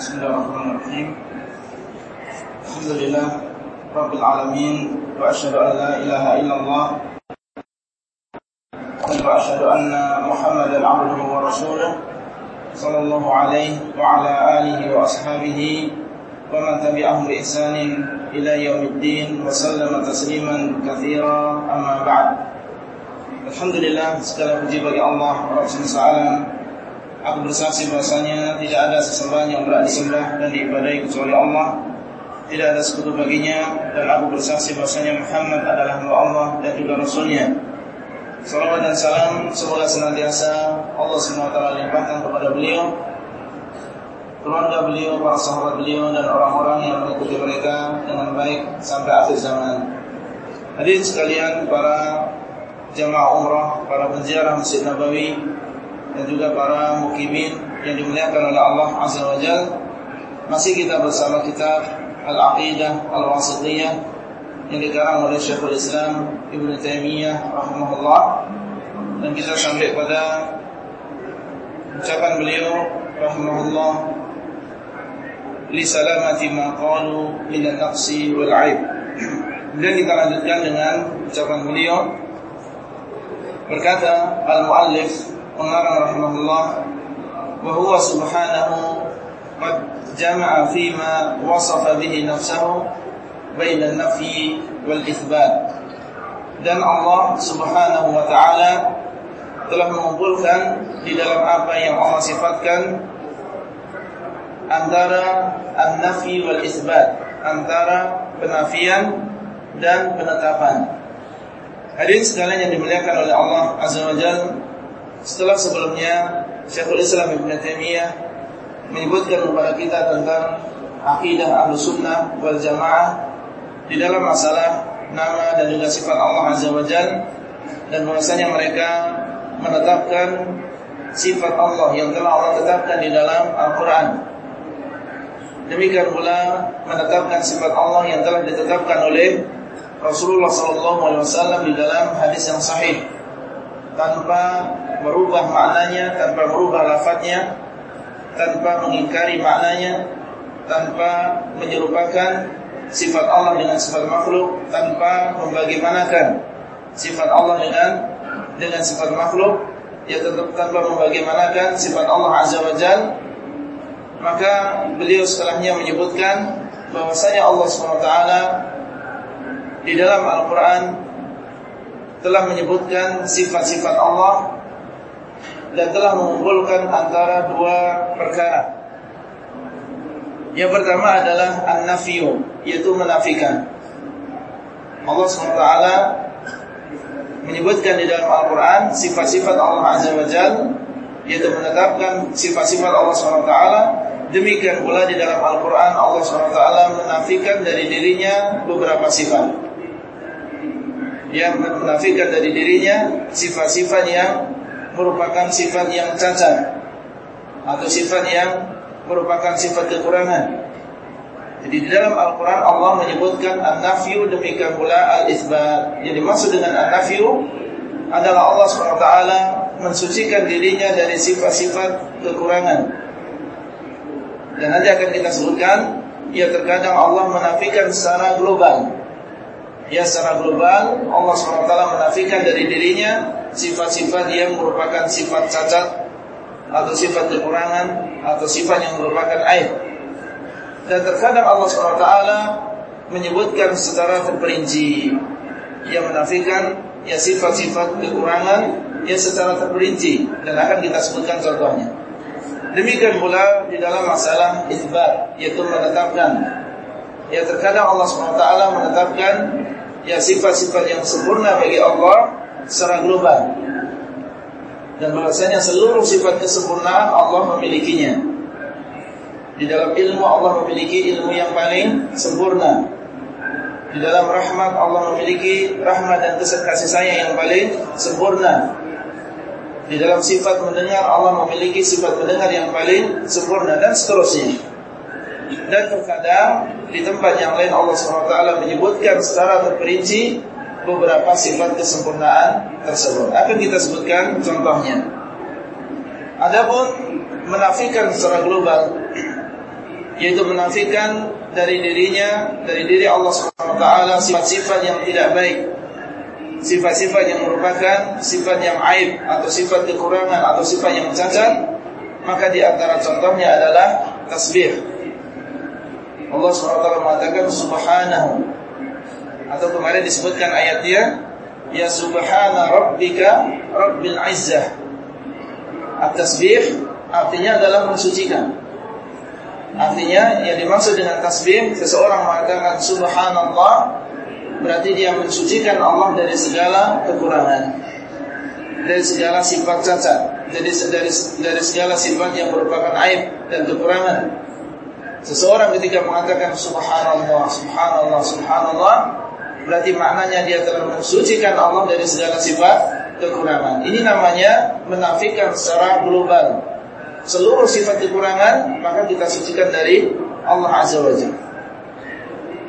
Bismillahirrahmanirrahim. Alhamdulillah Rabbil Alamin Wa ashadu an la ilaha illallah Wa ashadu anna Muhammadan abduhu wa rasuluh Sallallahu alaihi Wa ala alihi wa ashabihi Wa man tabi'ahum bi ihsanin Ila yaumiddin Wa sallama tasliman kathira Amma ba'd Alhamdulillah Segala puji bagi Allah Rasulullah Aku bersaksi bahasanya tidak ada sesembahan yang berat disembah dan diibadai kecuali Allah. Tidak ada sekutu baginya dan aku bersaksi bahasanya Muhammad adalah hamba Allah dan juga Rasulnya. Salawat dan salam semoga senantiasa Allah SWT limpahkan kepada beliau, keluarga beliau, para sahabat beliau dan orang-orang yang mengikuti mereka dengan baik sampai akhir zaman. Hadirin sekalian para jamaah umrah, para penziarah Masjid Nabawi dan juga para mukimin yang dimuliakan oleh Allah Azza wa Jal. Masih kita bersama kitab Al-Aqidah Al-Wasitiyah yang dikarang oleh Syekhul Islam Ibn Taimiyah rahimahullah. Dan kita sampai pada ucapan beliau rahimahullah. Li salamati ma qalu min an-naqsi wal 'aib. Kemudian kita lanjutkan dengan ucapan beliau. Berkata al-muallif pengarang rahimahullah wa huwa subhanahu qad jama'a fima wasafa bihi nafsahu baina an-nafyi wal itsbat dan Allah subhanahu wa ta'ala telah mengumpulkan di dalam apa yang Allah sifatkan antara an-nafi wal itsbat antara penafian dan penetapan. Hadirin sekalian yang dimuliakan oleh Allah Azza wa Jalla setelah sebelumnya Syekhul Islam Ibn Taimiyah menyebutkan kepada kita tentang akidah Ahlussunnah wal Jamaah di dalam masalah nama dan juga sifat Allah Azza wa Jalla dan bahwasanya mereka menetapkan sifat Allah yang telah Allah tetapkan di dalam Al-Qur'an. Demikian pula menetapkan sifat Allah yang telah ditetapkan oleh Rasulullah SAW di dalam hadis yang sahih tanpa merubah maknanya, tanpa merubah lafadznya, tanpa mengingkari maknanya, tanpa menyerupakan sifat Allah dengan sifat makhluk, tanpa membagaimanakan sifat Allah dengan dengan sifat makhluk, ya tetap tanpa membagaimanakan sifat Allah Azza wa Jal, maka beliau setelahnya menyebutkan bahwasanya Allah SWT di dalam Al-Quran telah menyebutkan sifat-sifat Allah dan telah mengumpulkan antara dua perkara. Yang pertama adalah an-nafyu, yaitu menafikan. Allah SWT menyebutkan di dalam Al-Quran sifat-sifat Allah Azza wa Jal, yaitu menetapkan sifat-sifat Allah SWT. Demikian pula di dalam Al-Quran Allah SWT menafikan dari dirinya beberapa sifat. Yang menafikan dari dirinya sifat-sifat yang merupakan sifat yang cacat atau sifat yang merupakan sifat kekurangan. Jadi di dalam Al-Quran Allah menyebutkan an-nafyu demikian pula al-isbat. Yang dimaksud dengan an-nafyu adalah Allah SWT mensucikan dirinya dari sifat-sifat kekurangan. Dan nanti akan kita sebutkan, ya terkadang Allah menafikan secara global. Ya secara global Allah SWT menafikan dari dirinya sifat-sifat yang merupakan sifat cacat atau sifat kekurangan atau sifat yang merupakan aib. Dan terkadang Allah SWT menyebutkan secara terperinci yang menafikan ya sifat-sifat kekurangan yang secara terperinci dan akan kita sebutkan contohnya. Demikian pula di dalam masalah isbat yaitu menetapkan ya terkadang Allah SWT menetapkan ya sifat-sifat yang sempurna bagi Allah secara global. Dan bahasanya seluruh sifat kesempurnaan Allah memilikinya. Di dalam ilmu Allah memiliki ilmu yang paling sempurna. Di dalam rahmat Allah memiliki rahmat dan kasih sayang yang paling sempurna. Di dalam sifat mendengar Allah memiliki sifat mendengar yang paling sempurna dan seterusnya. Dan terkadang di tempat yang lain Allah SWT menyebutkan secara terperinci beberapa sifat kesempurnaan tersebut. Akan kita sebutkan contohnya. Adapun menafikan secara global yaitu menafikan dari dirinya dari diri Allah taala sifat-sifat yang tidak baik sifat-sifat yang merupakan sifat yang aib atau sifat kekurangan atau sifat yang cacat maka di antara contohnya adalah tasbih Allah SWT mengatakan subhanahu. Atau kemarin disebutkan ayat dia ya subhana rabbika rabbil izzah. At-tasbih artinya adalah mensucikan. Artinya yang dimaksud dengan tasbih seseorang mengatakan subhanallah berarti dia mensucikan Allah dari segala kekurangan, dari segala sifat cacat, dari dari dari segala sifat yang merupakan aib dan kekurangan. Seseorang ketika mengatakan subhanallah, subhanallah, subhanallah, berarti maknanya dia telah mensucikan Allah dari segala sifat kekurangan. Ini namanya menafikan secara global seluruh sifat kekurangan, maka kita sucikan dari Allah Azza wa Jalla.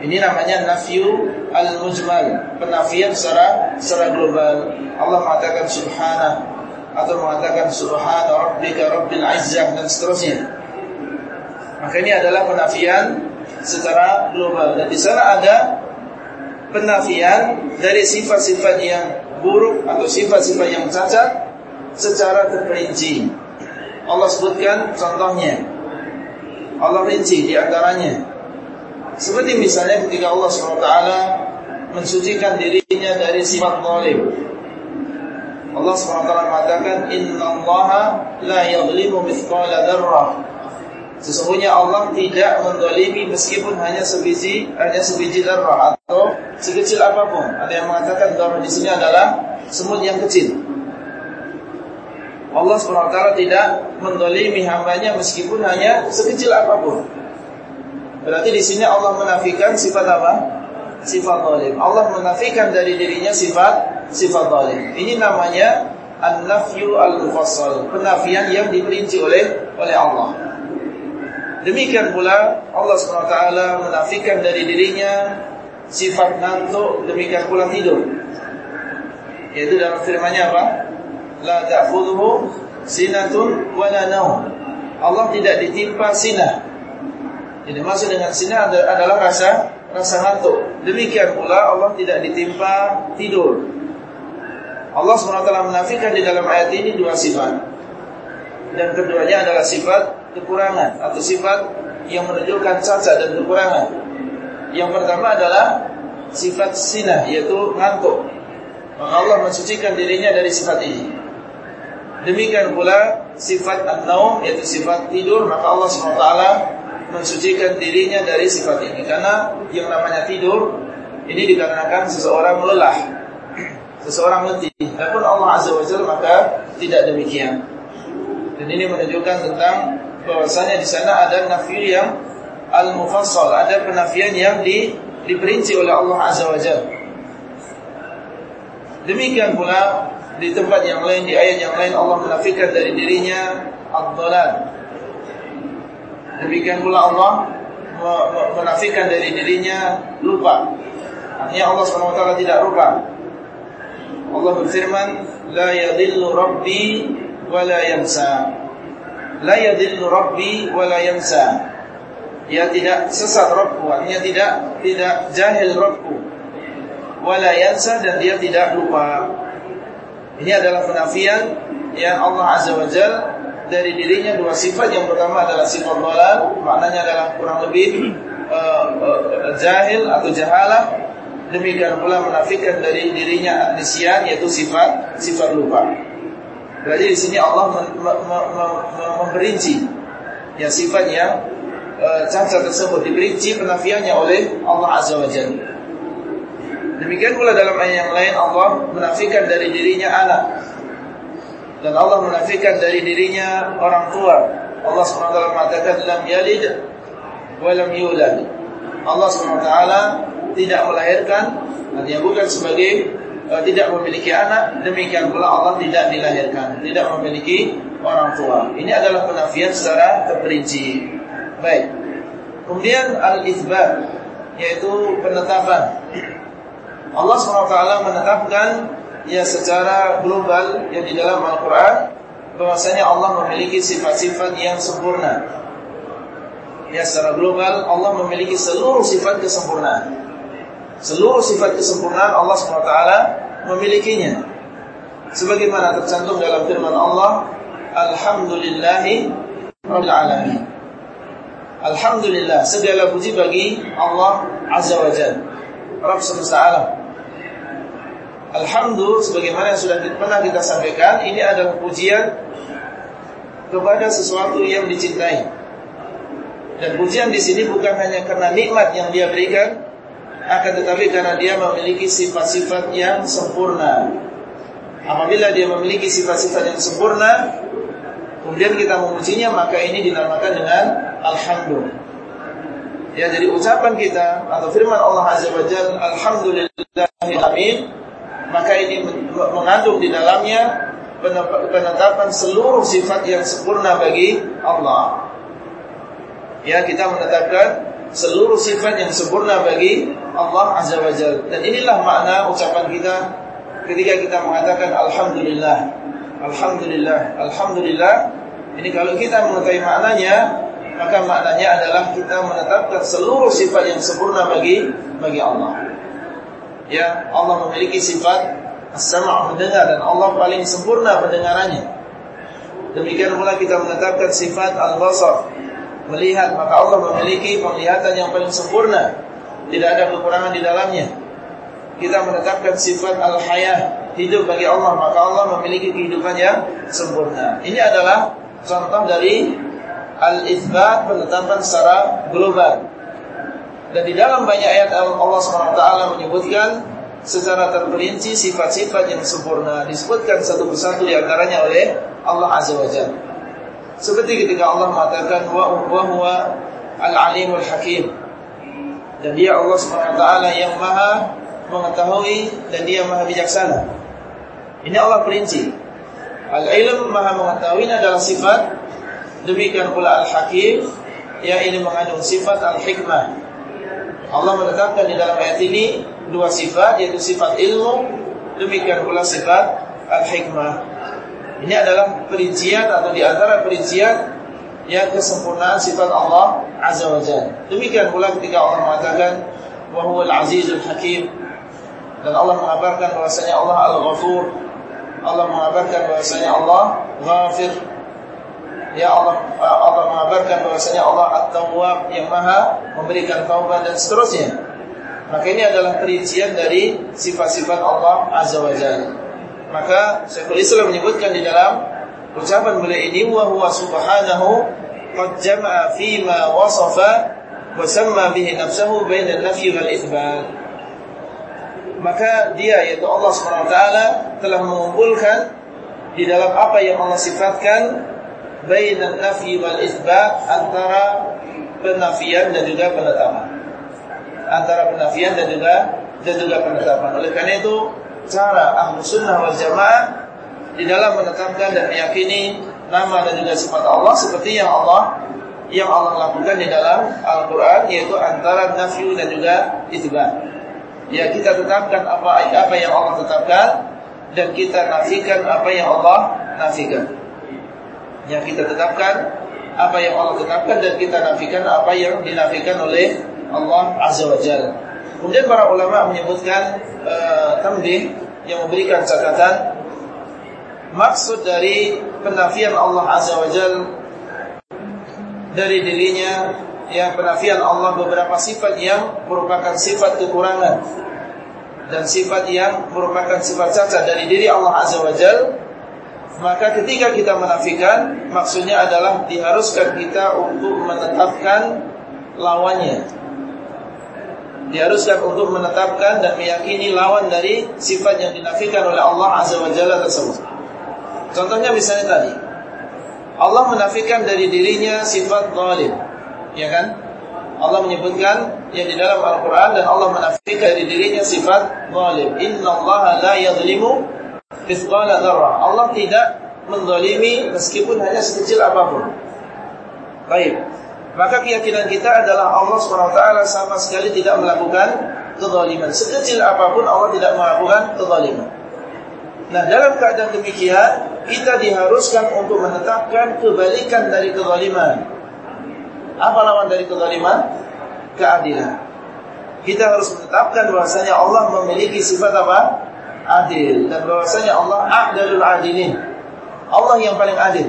Ini namanya nafyu al-mujmal, penafian secara secara global. Allah mengatakan subhana atau mengatakan subhana rabbika rabbil izzah dan seterusnya. Maka ini adalah penafian secara global dan di sana ada penafian dari sifat-sifat yang buruk atau sifat-sifat yang cacat secara terperinci. Allah sebutkan contohnya. Allah rinci di antaranya seperti misalnya ketika Allah SWT mensucikan dirinya dari sifat zalim. Allah SWT mengatakan Inna Allah la yaghlimu mithqala darrah Sesungguhnya Allah tidak mendolimi meskipun hanya sebiji hanya sebiji darah atau sekecil apa pun. Ada yang mengatakan darah di sini adalah semut yang kecil. Allah SWT tidak mendolimi hambanya meskipun hanya sekecil apa pun. Berarti di sini Allah menafikan sifat apa? Sifat zalim. Allah menafikan dari dirinya sifat sifat zalim. Ini namanya an-nafyu al-mufassal, penafian yang diperinci oleh oleh Allah. Demikian pula Allah SWT menafikan dari dirinya sifat ngantuk, demikian pula tidur. Yaitu dalam firman-Nya apa? La ta'khudhuhu sinatun wa la naum. Allah tidak ditimpa sinah jadi maksud dengan sini adalah rasa rasa ngantuk. Demikian pula Allah tidak ditimpa tidur. Allah SWT menafikan di dalam ayat ini dua sifat. Dan keduanya adalah sifat kekurangan atau sifat yang menunjukkan cacat dan kekurangan. Yang pertama adalah sifat sinah yaitu ngantuk. Maka Allah mensucikan dirinya dari sifat ini. Demikian pula sifat an-naum yaitu sifat tidur maka Allah SWT mensucikan dirinya dari sifat ini karena yang namanya tidur ini dikarenakan seseorang lelah seseorang letih adapun Allah azza wajalla maka tidak demikian dan ini menunjukkan tentang bahwasanya di sana ada nafi yang al-mufassal ada penafian yang di, diperinci oleh Allah azza wajalla demikian pula di tempat yang lain di ayat yang lain Allah menafikan dari dirinya ad-dhalal Demikian pula Allah menafikan dari dirinya lupa. Artinya Allah SWT tidak lupa. Allah berfirman, La yadillu Rabbi wa la yansa. La yadillu Rabbi wa la yansa. Ya tidak sesat Rabbku, artinya tidak tidak jahil Rabbku. Wa la yansa dan dia tidak lupa. Ini adalah penafian yang Allah Azza wa dari dirinya dua sifat. Yang pertama adalah sifat dalal, maknanya adalah kurang lebih uh, uh, jahil atau jahalah. Demikian pula menafikan dari dirinya nisyan yaitu sifat sifat lupa. Berarti di sini Allah memperinci sifat yang uh, cacat tersebut diperinci penafiannya oleh Allah Azza wa Jalla. Demikian pula dalam ayat yang lain Allah menafikan dari dirinya anak dan Allah menafikan dari dirinya orang tua. Allah SWT mengatakan lam yalid wa lam yulad. Allah SWT tidak melahirkan artinya bukan sebagai tidak memiliki anak, demikian pula Allah tidak dilahirkan, tidak memiliki orang tua. Ini adalah penafian secara terperinci. Baik. Kemudian al-itsbat yaitu penetapan. Allah SWT menetapkan ya secara global yang di dalam Al-Quran bahwasanya Allah memiliki sifat-sifat yang sempurna Ya secara global Allah memiliki seluruh sifat kesempurnaan. Seluruh sifat kesempurnaan Allah SWT memilikinya. Sebagaimana tercantum dalam firman Allah, Alhamdulillahi Rabbil Alamin. Alhamdulillah, segala puji bagi Allah Azza wa Jalla, Rabb semesta alam. Alhamdulillah, sebagaimana yang sudah pernah kita sampaikan, ini adalah pujian kepada sesuatu yang dicintai. Dan pujian di sini bukan hanya karena nikmat yang dia berikan, akan tetapi karena dia memiliki sifat-sifat yang sempurna. Apabila dia memiliki sifat-sifat yang sempurna, kemudian kita memujinya, maka ini dinamakan dengan alhamdulillah. Ya, jadi ucapan kita atau firman Allah Azza wa Jalla, alhamdulillahirabbil maka ini mengandung di dalamnya penetapan seluruh sifat yang sempurna bagi Allah ya kita menetapkan seluruh sifat yang sempurna bagi Allah Azza wa Jalla. Dan inilah makna ucapan kita ketika kita mengatakan alhamdulillah. Alhamdulillah. Alhamdulillah. Ini kalau kita mengetahui maknanya, maka maknanya adalah kita menetapkan seluruh sifat yang sempurna bagi bagi Allah. Ya, Allah memiliki sifat as-sam' mendengar dan Allah paling sempurna pendengarannya. Demikian pula kita menetapkan sifat al-basar melihat maka Allah memiliki penglihatan yang paling sempurna. Tidak ada kekurangan di dalamnya. Kita menetapkan sifat al-hayah hidup bagi Allah maka Allah memiliki kehidupan yang sempurna. Ini adalah contoh dari al-itsbat penetapan secara global. Dan di dalam banyak ayat Allah SWT menyebutkan secara terperinci sifat-sifat yang sempurna disebutkan satu persatu di antaranya oleh Allah Azza wa Jalla seperti ketika Allah mengatakan wa huwa al-alimul hakim. Dan dia Allah SWT yang maha mengetahui dan dia maha bijaksana. Ini Allah perinci. Al-ilm maha mengetahui adalah sifat. Demikian pula al-hakim yang ini mengandung sifat al-hikmah. Allah menetapkan di dalam ayat ini dua sifat yaitu sifat ilmu demikian pula sifat al-hikmah. Ini adalah perincian atau di antara perincian yang kesempurnaan sifat Allah Azza wa Jalla. Demikian pula ketika Allah mengatakan wa huwal azizul hakim dan Allah mengabarkan bahwasanya Allah Al-Ghafur. Allah mengabarkan bahwasanya Allah Ghafir. Ya Allah Allah mengabarkan bahwasanya Allah At-Tawwab yang Maha memberikan taubat dan seterusnya. Maka ini adalah perincian dari sifat-sifat Allah Azza wa Jalla. Maka Syekhul Islam menyebutkan di dalam ucapan beliau ini wa huwa subhanahu qad jama'a fi ma wasafa wa samma bihi nafsuhu baina an-nafyi wal itsbat. Maka dia yaitu Allah Subhanahu wa taala telah mengumpulkan di dalam apa yang Allah sifatkan baina an-nafyi wal itsbat antara penafian dan juga penetapan. Antara penafian dan juga dan juga penetapan. Oleh karena itu cara ahlu sunnah wal jamaah di dalam menetapkan dan meyakini nama dan juga sifat Allah seperti yang Allah yang Allah lakukan di dalam Al-Quran yaitu antara nafyu dan juga itibah. Ya kita tetapkan apa apa yang Allah tetapkan dan kita nafikan apa yang Allah nafikan. Ya kita tetapkan apa yang Allah tetapkan dan kita nafikan apa yang dinafikan oleh Allah Azza wa Jalla. Kemudian para ulama menyebutkan uh, tambih yang memberikan catatan maksud dari penafian Allah Azza wa Jal dari dirinya yang penafian Allah beberapa sifat yang merupakan sifat kekurangan dan sifat yang merupakan sifat cacat dari diri Allah Azza wa Jal maka ketika kita menafikan maksudnya adalah diharuskan kita untuk menetapkan lawannya diharuskan untuk menetapkan dan meyakini lawan dari sifat yang dinafikan oleh Allah Azza wa Jalla tersebut. Contohnya misalnya tadi, Allah menafikan dari dirinya sifat zalim, ya kan? Allah menyebutkan yang di dalam Al-Quran dan Allah menafikan dari dirinya sifat zalim. Inna Allah la yadlimu mithqala dzarrah. Allah tidak menzalimi meskipun hanya sekecil apa pun. Baik. Maka keyakinan kita adalah Allah SWT sama sekali tidak melakukan kezaliman. Sekecil apa pun Allah tidak melakukan kezaliman. Nah dalam keadaan demikian, kita diharuskan untuk menetapkan kebalikan dari kezaliman. Apa lawan dari kezaliman? Keadilan. Kita harus menetapkan bahwasanya Allah memiliki sifat apa? Adil dan bahwasanya Allah Adilul adilin. Allah yang paling adil.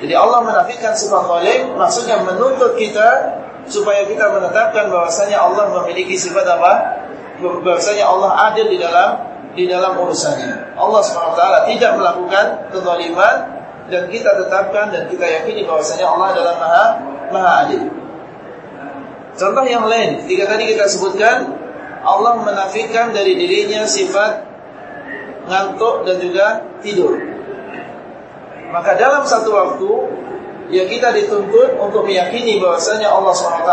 Jadi Allah menafikan sifat zalim maksudnya menuntut kita supaya kita menetapkan bahwasanya Allah memiliki sifat apa? Bahwasanya Allah adil di dalam di dalam urusannya. Allah SWT tidak melakukan kezaliman dan kita tetapkan dan kita yakini bahwasanya Allah adalah Maha Maha Adil. Contoh yang lain, ketika tadi kita sebutkan Allah menafikan dari dirinya sifat ngantuk dan juga tidur. Maka dalam satu waktu ya kita dituntut untuk meyakini bahwasanya Allah SWT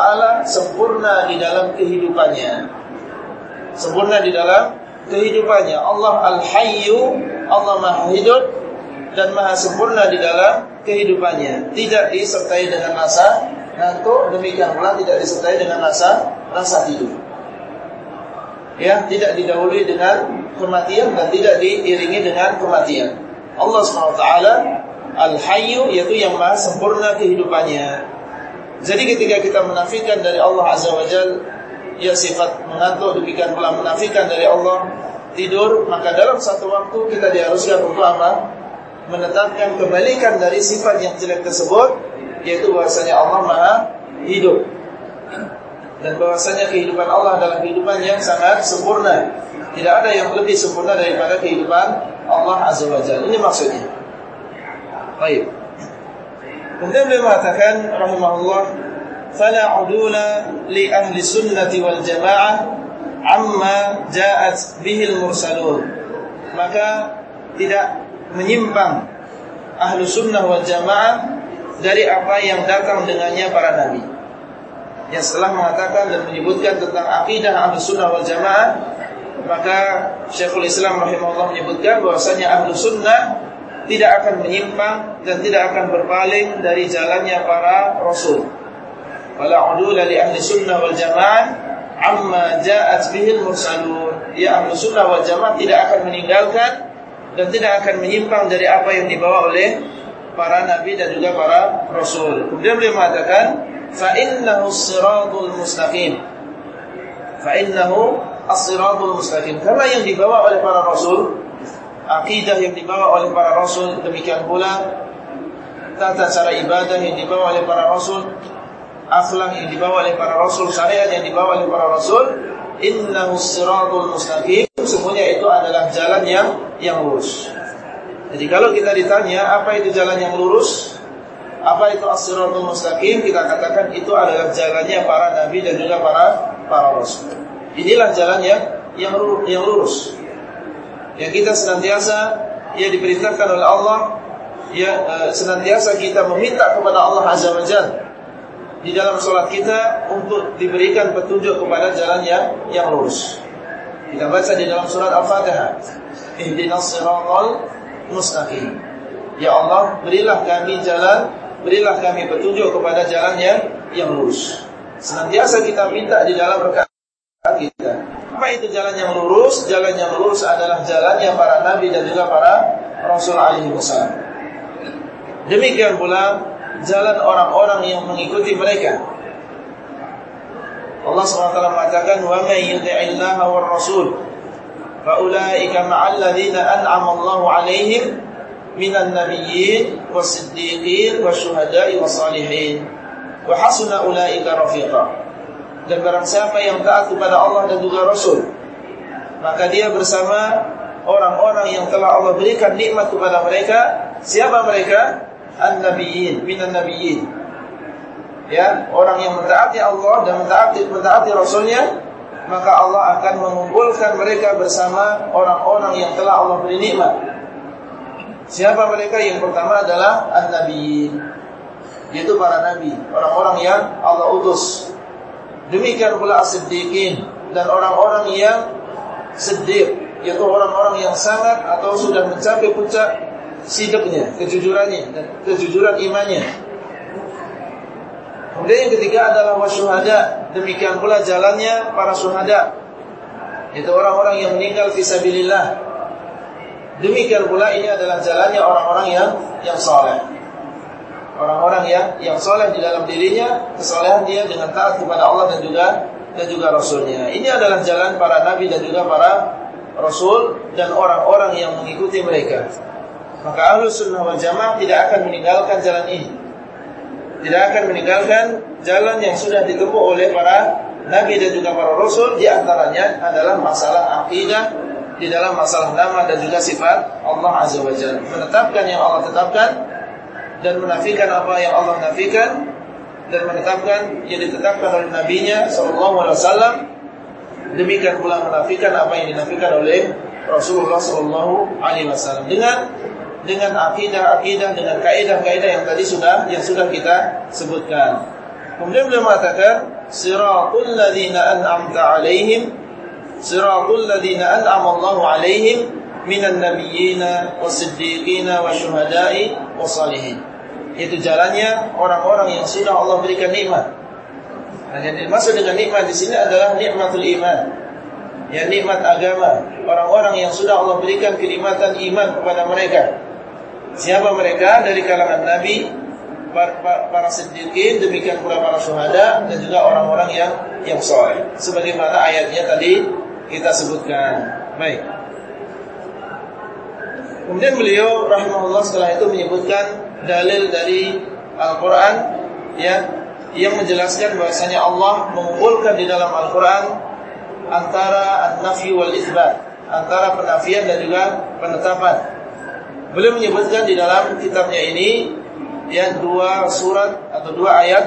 sempurna di dalam kehidupannya. Sempurna di dalam kehidupannya. Allah Al-Hayyu, Allah Maha Hidup dan Maha Sempurna di dalam kehidupannya. Tidak disertai dengan rasa ngantuk, demikian pula tidak disertai dengan rasa rasa tidur. Ya, tidak didahului dengan kematian dan tidak diiringi dengan kematian. Allah SWT Al-Hayyu yaitu yang maha sempurna kehidupannya. Jadi ketika kita menafikan dari Allah Azza wa Jalla ya sifat mengantuk demikian pula menafikan dari Allah tidur maka dalam satu waktu kita diharuskan untuk apa? Menetapkan kebalikan dari sifat yang jelek tersebut yaitu bahwasanya Allah Maha hidup. Dan bahwasanya kehidupan Allah adalah kehidupan yang sangat sempurna. Tidak ada yang lebih sempurna daripada kehidupan Allah Azza wa Jalla ini maksudnya baik Kemudian beliau mengatakan rahimahullah, "Fala udula li ahli sunnati wal jamaah amma ja'at bihil mursalun." Maka tidak menyimpang ahli sunnah wal jamaah dari apa yang datang dengannya para nabi yang setelah mengatakan dan menyebutkan tentang akidah ahlu sunnah wal jamaah maka Syekhul Islam rahimahullah menyebutkan bahwasanya ahlu sunnah tidak akan menyimpang dan tidak akan berpaling dari jalannya para rasul. Wala udula li ahli sunnah wal jamaah amma ja'at bihil mursalun. Ya ahli sunnah wal jamaah tidak akan meninggalkan dan tidak akan menyimpang dari apa yang dibawa oleh para nabi dan juga para rasul. Kemudian beliau mengatakan fa innahu siratul mustaqim. Fa innahu as-siratul mustaqim. Karena yang dibawa oleh para rasul akidah yang dibawa oleh para rasul demikian pula tata cara ibadah yang dibawa oleh para rasul akhlak yang dibawa oleh para rasul, syariat yang dibawa oleh para rasul, innahu siratul mustaqim, semuanya itu adalah jalan yang yang lurus. Jadi kalau kita ditanya apa itu jalan yang lurus, apa itu as-siratul mustaqim, kita katakan itu adalah jalannya para nabi dan juga para para rasul. Inilah jalan yang yang lurus, yang kita senantiasa ya diperintahkan oleh Allah ya senantiasa kita meminta kepada Allah Azza wa Jalla di dalam sholat kita untuk diberikan petunjuk kepada jalan yang yang lurus. Kita baca di dalam surat Al-Fatihah. Ihdinas siratal mustaqim. Ya Allah, berilah kami jalan, berilah kami petunjuk kepada jalan yang yang lurus. Senantiasa kita minta di dalam rakaat kita. Apa itu jalan yang lurus? Jalan yang lurus adalah jalannya para nabi dan juga para rasul alaihi wasallam. Demikian pula jalan orang-orang yang mengikuti mereka. Allah SWT mengatakan wa may yuti'illaha war rasul fa ulaika ma'al ladzina an'ama Allahu 'alaihim minan nabiyyin was-siddiqin wasyuhada'i was-salihin wa hasuna ulaika rafiqa. Dan barang siapa yang taat kepada Allah dan juga Rasul maka dia bersama orang-orang yang telah Allah berikan nikmat kepada mereka. Siapa mereka? an-nabiyyin minan nabiyyin. Ya, orang yang mentaati Allah dan mentaati mentaati Rasulnya, maka Allah akan mengumpulkan mereka bersama orang-orang yang telah Allah beri nikmat. Siapa mereka? Yang pertama adalah an-nabiyyin. Yaitu para nabi, orang-orang yang Allah utus. Demikian pula as-siddiqin dan orang-orang yang siddiq, yaitu orang-orang yang sangat atau sudah mencapai puncak sidiknya, kejujurannya dan kejujuran imannya. Kemudian yang ketiga adalah wasyuhada, demikian pula jalannya para syuhada. Itu orang-orang yang meninggal fisabilillah. Demikian pula ini adalah jalannya orang-orang yang yang saleh. Orang-orang yang yang soleh di dalam dirinya, kesolehan dia dengan taat kepada Allah dan juga dan juga Rasulnya. Ini adalah jalan para nabi dan juga para Rasul dan orang-orang yang mengikuti mereka. Maka ahlu sunnah wal jamaah tidak akan meninggalkan jalan ini. Tidak akan meninggalkan jalan yang sudah ditempuh oleh para nabi dan juga para rasul. Di antaranya adalah masalah akidah di dalam masalah nama dan juga sifat Allah Azza wa Jalla. Menetapkan yang Allah tetapkan dan menafikan apa yang Allah nafikan dan menetapkan yang ditetapkan oleh nabinya sallallahu alaihi wasallam demikian pula menafikan apa yang dinafikan oleh Rasulullah sallallahu alaihi wasallam dengan dengan akidah-akidah dengan kaidah-kaidah yang tadi sudah yang sudah kita sebutkan. Kemudian beliau mengatakan siratul ladzina an'amta alaihim siratul ladzina an'ama Allahu alaihim minan nabiyyina wasiddiqina wasyuhada'i wasalihin. Itu jalannya orang-orang yang sudah Allah berikan nikmat. Dan yang dimaksud dengan nikmat di sini adalah nikmatul iman. Ya nikmat agama, orang-orang yang sudah Allah berikan kenikmatan iman kepada mereka. Siapa mereka? Dari kalangan nabi, para, para siddiqin, demikian pula para syuhada dan juga orang-orang yang yang soleh. Sebagaimana ayatnya tadi kita sebutkan. Baik. Kemudian beliau rahimahullah setelah itu menyebutkan dalil dari Al-Quran ya yang menjelaskan bahasanya Allah mengumpulkan di dalam Al-Quran antara an-nafi wal isbat antara penafian dan juga penetapan. Beliau menyebutkan di dalam kitabnya ini yang dua surat atau dua ayat.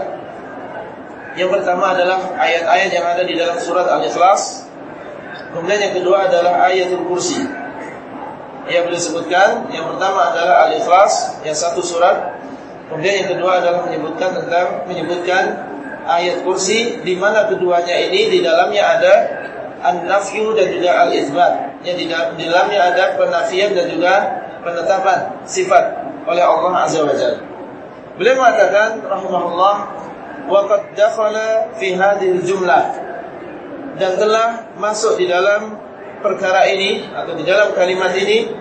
Yang pertama adalah ayat-ayat yang ada di dalam surat Al-Ikhlas. Kemudian yang kedua adalah ayatul kursi yang beliau sebutkan yang pertama adalah Al-Ikhlas yang satu surat. Kemudian yang kedua adalah menyebutkan tentang menyebutkan ayat kursi di mana keduanya ini di dalamnya ada an-nafyu dan juga al-itsbat yang di dalamnya ada penafian dan juga penetapan sifat oleh Allah Azza wa Jalla. Beliau mengatakan rahimahullah wa dakhala fi hadhihi jumlah. Dan telah masuk di dalam perkara ini atau di dalam kalimat ini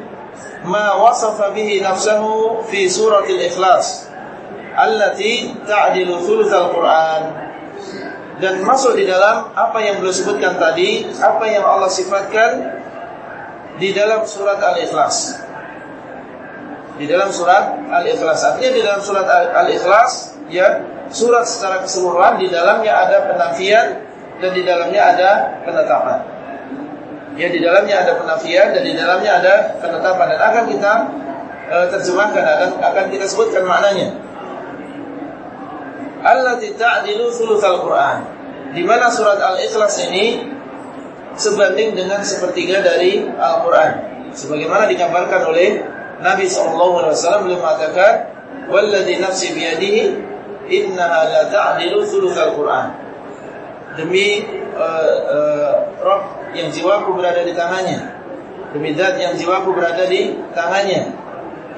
ma wasafa bihi nafsahu fi suratil ikhlas allati ta'dilu thulutsal Qur'an. Dan masuk di dalam apa yang beliau sebutkan tadi apa yang Allah sifatkan di dalam surat Al-Ikhlas. Di dalam surat Al-Ikhlas. Artinya di dalam surat Al-Ikhlas ya surat secara keseluruhan di dalamnya ada penafian dan di dalamnya ada penetapan Ya di dalamnya ada penafian dan di dalamnya ada penetapan dan akan kita e, terjemahkan akan akan kita sebutkan maknanya. Allati ta'dilu thulutsal Qur'an. Di mana surat Al-Ikhlas ini sebanding dengan sepertiga dari Al-Qur'an. Sebagaimana digambarkan oleh Nabi sallallahu alaihi wasallam beliau mengatakan, "Walladzi nafsi biyadihi innaha la ta'dilu thulutsal Qur'an." Demi uh, uh, yang jiwaku berada di tangannya. Demi zat yang jiwaku berada di tangannya.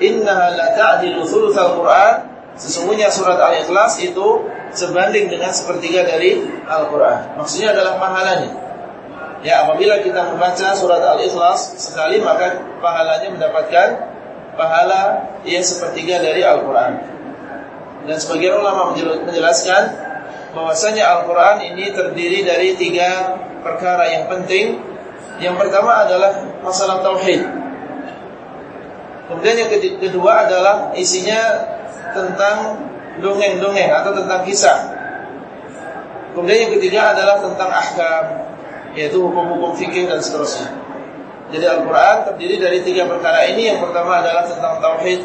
Innaha la ta'dilu thulutsal qur'an. Sesungguhnya surat al-ikhlas itu sebanding dengan sepertiga dari Al-Qur'an. Maksudnya adalah pahalanya. Ya apabila kita membaca surat al-ikhlas sekali maka pahalanya mendapatkan pahala yang sepertiga dari Al-Qur'an. Dan sebagian ulama menjelaskan bahwasanya Al-Qur'an ini terdiri dari tiga perkara yang penting. Yang pertama adalah masalah tauhid. Kemudian yang kedua adalah isinya tentang dongeng-dongeng atau tentang kisah. Kemudian yang ketiga adalah tentang ahkam, yaitu hukum-hukum fikih dan seterusnya. Jadi Al-Quran terdiri dari tiga perkara ini. Yang pertama adalah tentang tauhid,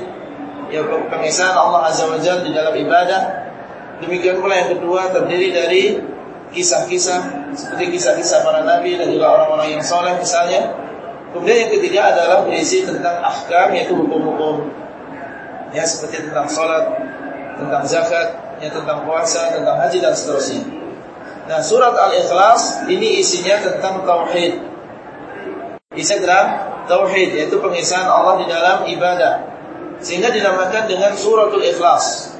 yaitu pengisahan Allah Azza wa Jalla di dalam ibadah. Demikian pula yang kedua terdiri dari kisah-kisah seperti kisah-kisah para nabi dan juga orang-orang yang soleh misalnya. Kemudian yang ketiga adalah berisi tentang ahkam yaitu hukum-hukum ya seperti tentang sholat, tentang zakat, ya tentang puasa, tentang haji dan seterusnya. Nah surat Al-Ikhlas ini isinya tentang tauhid. Isinya tentang tauhid yaitu pengisahan Allah di dalam ibadah. Sehingga dinamakan dengan suratul ikhlas.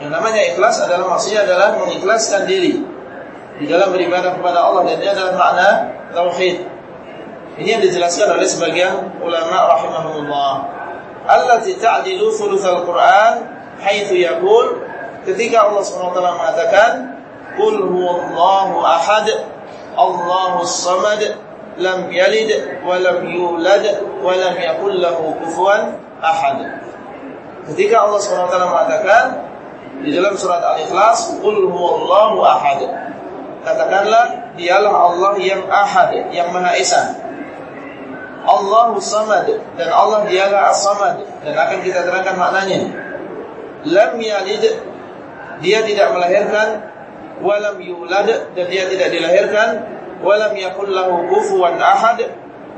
Yang namanya ikhlas adalah maksudnya adalah mengikhlaskan diri di dalam beribadah kepada Allah dan ini adalah makna tauhid. Ini yang dijelaskan oleh sebagian ulama rahimahullah. Allati ta'dilu thulutsal Qur'an haitsu yaqul ketika Allah SWT mengatakan qul huwallahu ahad Allahus samad lam yalid wa lam yulad wa lam yakul lahu kufuwan ahad ketika Allah SWT mengatakan di dalam surat Al-Ikhlas qul huwallahu ahad katakanlah dialah Allah yang ahad yang maha esa. Allahu samad dan Allah dialah as-samad dan akan kita terangkan maknanya. Lam yalid dia tidak melahirkan. Walam yulad dan dia tidak dilahirkan. Walam yakul lahu kufuwan ahad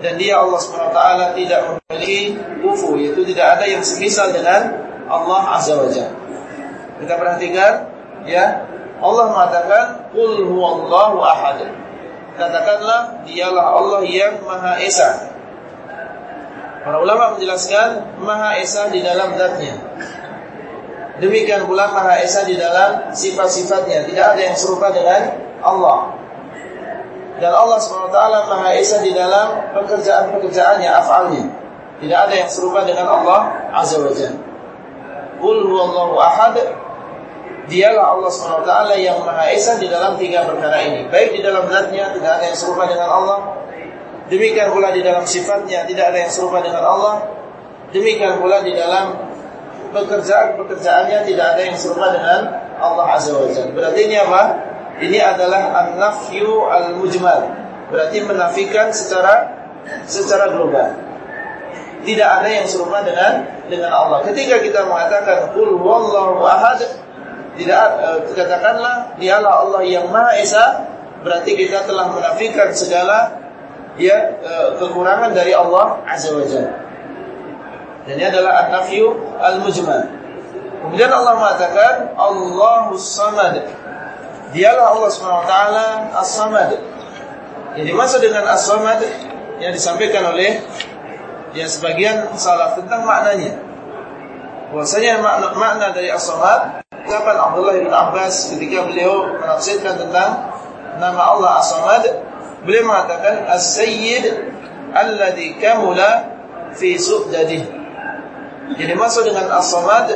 dan dia Allah SWT tidak memiliki kufu. Yaitu tidak ada yang semisal dengan Allah Azza wa Jalla. Kita perhatikan ya Allah mengatakan qul huwallahu ahad. Katakanlah dialah Allah yang Maha Esa. Para ulama menjelaskan Maha Esa di dalam zatnya. Demikian pula Maha Esa di dalam sifat-sifatnya. Tidak ada yang serupa dengan Allah. Dan Allah SWT Maha Esa di dalam pekerjaan-pekerjaannya, afalnya. Tidak ada yang serupa dengan Allah Azza wa Jalla. Qul huwallahu ahad Dialah Allah SWT yang Maha Esa di dalam tiga perkara ini Baik di dalam zatnya, tidak ada yang serupa dengan Allah Demikian pula di dalam sifatnya tidak ada yang serupa dengan Allah. Demikian pula di dalam pekerjaan-pekerjaannya tidak ada yang serupa dengan Allah Azza wa Jalla. Berarti ini apa? Ini adalah an-nafyu al-mujmal. Berarti menafikan secara secara global. Tidak ada yang serupa dengan dengan Allah. Ketika kita mengatakan qul huwallahu ahad, tidak uh, katakanlah dialah Allah yang Maha Esa, berarti kita telah menafikan segala ya kekurangan dari Allah Azza wa Jalla. Dan ini adalah an-nafyu al-mujmal. Kemudian Allah mengatakan Allahus Samad. Dialah Allah SWT As-Samad. Yang dimaksud dengan As-Samad yang disampaikan oleh yang sebagian salah tentang maknanya. Bahwasanya makna, makna dari As-Samad Kapan Abdullah bin Abbas ketika beliau menafsirkan tentang nama Allah As-Samad Beliau mengatakan as-sayyid alladhi kamula fi su'dadih. Jadi maksud dengan as-samad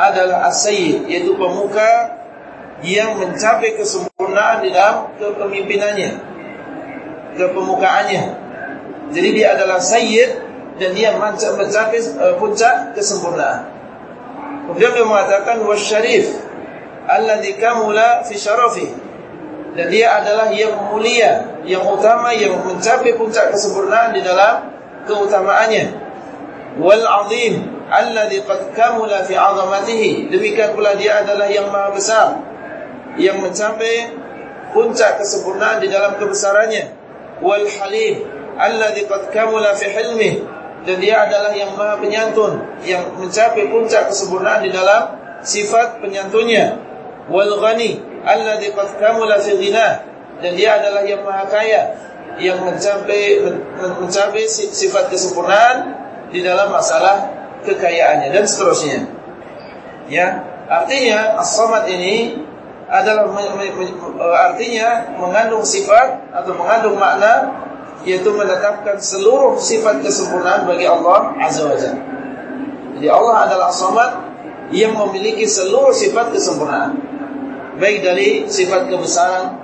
adalah as-sayyid yaitu pemuka yang mencapai kesempurnaan di dalam kepemimpinannya, kepemukaannya. Jadi dia adalah sayyid dan dia mencapai uh, puncak kesempurnaan. Kemudian beliau mengatakan wasyarif alladhi kamula fi syarafihi dan dia adalah yang mulia, yang utama yang mencapai puncak kesempurnaan di dalam keutamaannya. Wal azim alladhi qad kamula fi 'azamatihi. Demikian pula dia adalah yang maha besar yang mencapai puncak kesempurnaan di dalam kebesarannya. Wal halim alladhi qad kamula fi hilmihi. Dan dia adalah yang maha penyantun yang mencapai puncak kesempurnaan di dalam sifat penyantunnya. Wal ghani alladzi qad kamula fi ghinah dan dia adalah yang maha kaya yang mencapai mencapai sifat kesempurnaan di dalam masalah kekayaannya dan seterusnya. Ya, artinya as-samad ini adalah artinya mengandung sifat atau mengandung makna yaitu menetapkan seluruh sifat kesempurnaan bagi Allah Azza wa Jalla. Jadi Allah adalah as-samad yang memiliki seluruh sifat kesempurnaan baik dari sifat kebesaran,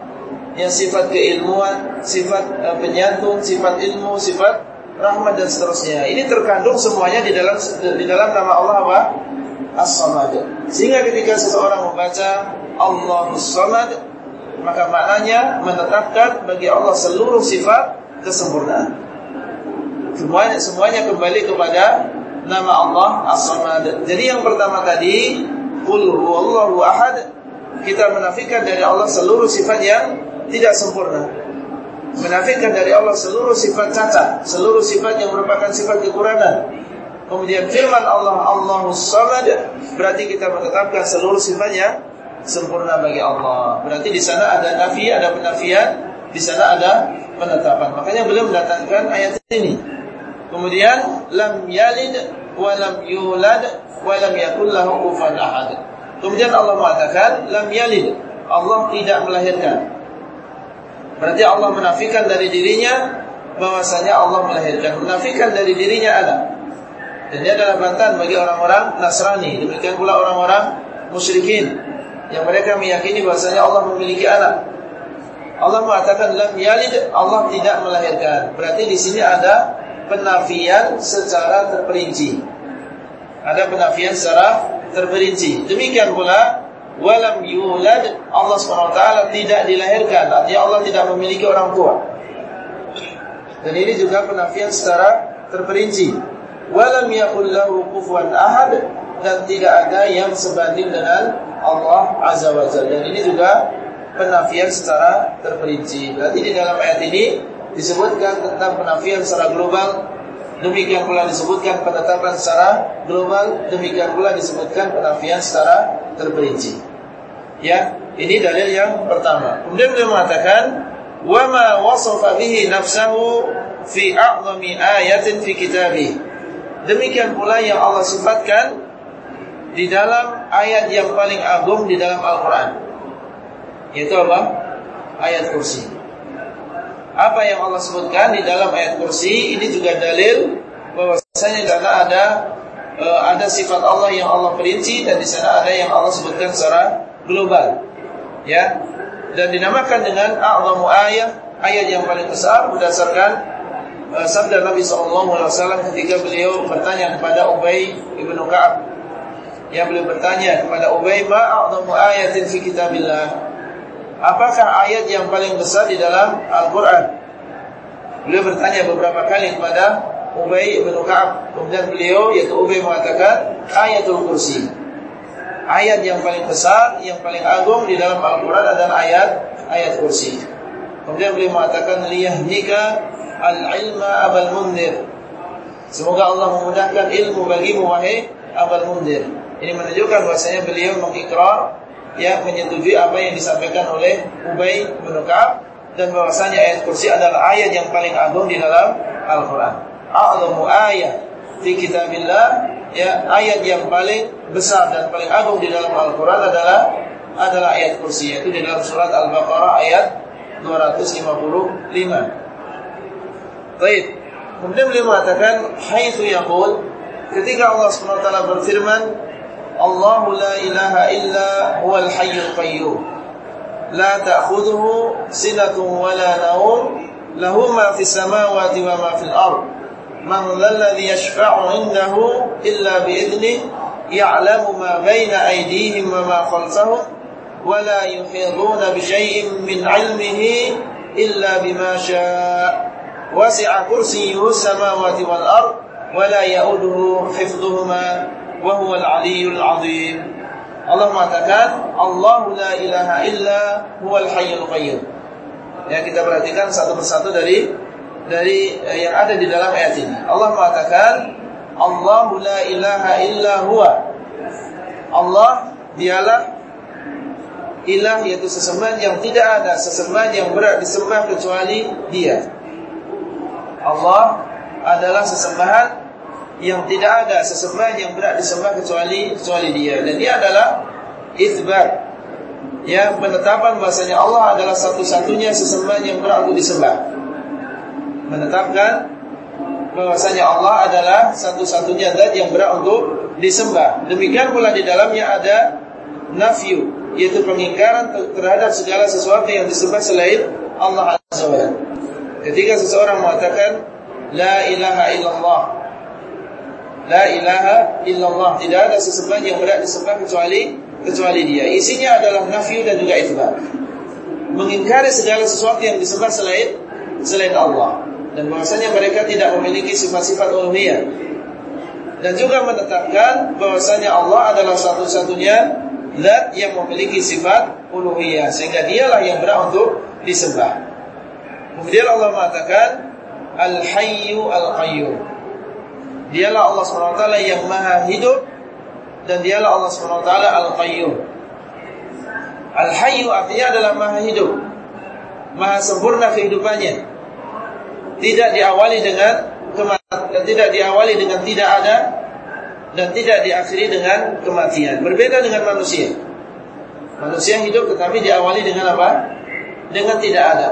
yang sifat keilmuan, sifat uh, penyantun, sifat ilmu, sifat rahmat dan seterusnya. Ini terkandung semuanya di dalam di dalam nama Allah apa? As-Samad. Sehingga ketika seseorang membaca Allahus Samad, maka maknanya menetapkan bagi Allah seluruh sifat kesempurnaan. Semuanya semuanya kembali kepada nama Allah As-Samad. Jadi yang pertama tadi, Qul huwallahu ahad kita menafikan dari Allah seluruh sifat yang tidak sempurna. Menafikan dari Allah seluruh sifat cacat, seluruh sifat yang merupakan sifat kekurangan. Kemudian firman Allah Allahus Samad berarti kita menetapkan seluruh sifat yang sempurna bagi Allah. Berarti di sana ada nafi, ada penafian, di sana ada penetapan. Makanya beliau mendatangkan ayat ini. Kemudian lam yalid wa lam yulad wa lam yakul lahu kufuwan ahad. Kemudian Allah mengatakan lam yalid. Allah tidak melahirkan. Berarti Allah menafikan dari dirinya bahwasanya Allah melahirkan. Menafikan dari dirinya ada. Dan dia adalah bantahan bagi orang-orang Nasrani. Demikian pula orang-orang musyrikin yang mereka meyakini bahasanya Allah memiliki anak. Allah mengatakan lam yalid, Allah tidak melahirkan. Berarti di sini ada penafian secara terperinci. Ada penafian secara terperinci. Demikian pula walam yulad, Allah SWT tidak dilahirkan. Artinya Allah tidak memiliki orang tua. Dan ini juga penafian secara terperinci walam yakul ahad dan tidak ada yang sebanding dengan Allah Azza wa Jalla. Dan ini juga penafian secara terperinci. Berarti di dalam ayat ini disebutkan tentang penafian secara global, demikian pula disebutkan penetapan secara global, demikian pula disebutkan penafian secara terperinci. Ya, ini dalil yang pertama. Kemudian beliau mengatakan, "Wa ma wasafa bihi nafsahu fi a'zami ayatin fi kitabih." Demikian pula yang Allah sifatkan di dalam ayat yang paling agung di dalam Al-Quran. Yaitu apa? Ayat kursi. Apa yang Allah sebutkan di dalam ayat kursi ini juga dalil bahwasanya karena ada e, ada sifat Allah yang Allah perinci dan di sana ada yang Allah sebutkan secara global. Ya. Dan dinamakan dengan a'zamu ayat, ayat yang paling besar berdasarkan Eh, sabda Nabi SAW ketika beliau bertanya kepada Ubay ibn Ka'ab. Yang beliau bertanya kepada Ubay, ma'a'zamu ayatin fi kitabillah. Apakah ayat yang paling besar di dalam Al-Quran? Beliau bertanya beberapa kali kepada Ubay ibn Ka'ab. Kemudian beliau, yaitu Ubay mengatakan, ayatul kursi. Ayat yang paling besar, yang paling agung di dalam Al-Quran adalah ayat ayat kursi. Kemudian beliau mengatakan, liyahdika al-ilma abal mundir. Semoga Allah memudahkan ilmu bagimu wahai abal mundir. Ini menunjukkan bahwasanya beliau mengikrar ya menyetujui apa yang disampaikan oleh Ubay bin Ka'ab dan bahwasanya ayat kursi adalah ayat yang paling agung di dalam Al-Qur'an. A'lamu ayat di kitabillah ya ayat yang paling besar dan paling agung di dalam Al-Qur'an adalah adalah ayat kursi yaitu di dalam surat Al-Baqarah ayat 255. Baik. Kemudian beliau mengatakan haitsu yaqul ketika Allah Subhanahu wa taala berfirman Allahu la ilaha illa huwal hayyul qayyum la ta'khudhuhu sinatun wa la nawm lahu ma fis samawati wa ma fil ard man dhal ladhi yashfa'u 'indahu illa bi idnihi ya'lamu ma bayna aydihim wa ma khalfahum wa la yuhiduna bi shay'in min 'ilmihi illa bima syaa' wasi'a wa huwal 'aliyyul 'azim. Allah mengatakan Allahu la ilaha illa huwal hayyul qayyum. Ya kita perhatikan satu persatu dari dari yang ada di dalam ayat ini. Allah mengatakan Allahu la ilaha illa huwa. Allah dialah ilah yaitu sesembahan yang tidak ada sesembahan yang berat disembah kecuali Dia. Allah adalah sesembahan yang tidak ada sesembahan yang berat disembah kecuali kecuali Dia. Dan Dia adalah itsbat ya penetapan bahasanya Allah adalah satu-satunya sesembahan yang berat untuk disembah. Menetapkan bahwasanya Allah adalah satu-satunya zat yang berat untuk disembah. Demikian pula di dalamnya ada nafyu yaitu pengingkaran terhadap segala sesuatu yang disembah selain Allah Azza wa Jalla. Ketika seseorang mengatakan La ilaha illallah La ilaha illallah. Tidak ada sesembahan yang berat disembah kecuali kecuali dia. Isinya adalah nafi dan juga itbah Mengingkari segala sesuatu yang disembah selain Selain Allah. Dan bahasanya mereka tidak memiliki sifat-sifat uluhiyah. Dan juga menetapkan bahwasanya Allah adalah satu-satunya Zat yang memiliki sifat uluhiyah. Sehingga dialah yang berat untuk disembah. Kemudian Allah mengatakan Al-Hayyu Al-Qayyum. Dialah Allah SWT yang maha hidup dan dialah Allah SWT Al-Qayyum. Al-Hayyu artinya adalah maha hidup. Maha sempurna kehidupannya. Tidak diawali dengan kematian, tidak diawali dengan tidak ada dan tidak diakhiri dengan kematian. Berbeda dengan manusia. Manusia hidup tetapi diawali dengan apa? Dengan tidak ada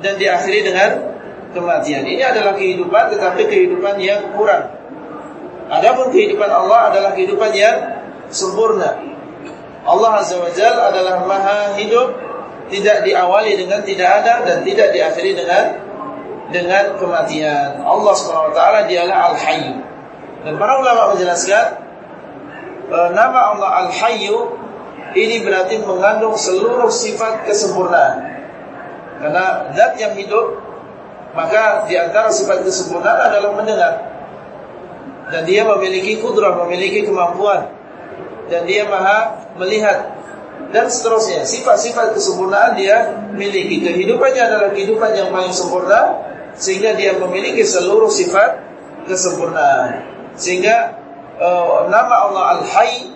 dan diakhiri dengan kematian. Ini adalah kehidupan tetapi kehidupan yang kurang. Adapun kehidupan Allah adalah kehidupan yang sempurna. Allah Azza wa Jalla adalah maha hidup, tidak diawali dengan tidak ada dan tidak diakhiri dengan dengan kematian. Allah taala dialah Al-Hayy. Dan para ulama menjelaskan e, nama Allah Al-Hayy ini berarti mengandung seluruh sifat kesempurnaan. Karena zat yang hidup maka di antara sifat kesempurnaan adalah mendengar. Dan dia memiliki kudrah, memiliki kemampuan dan dia maha melihat dan seterusnya. Sifat-sifat kesempurnaan dia miliki. Kehidupannya adalah kehidupan yang paling sempurna sehingga dia memiliki seluruh sifat kesempurnaan. Sehingga uh, nama Allah Al-Hayy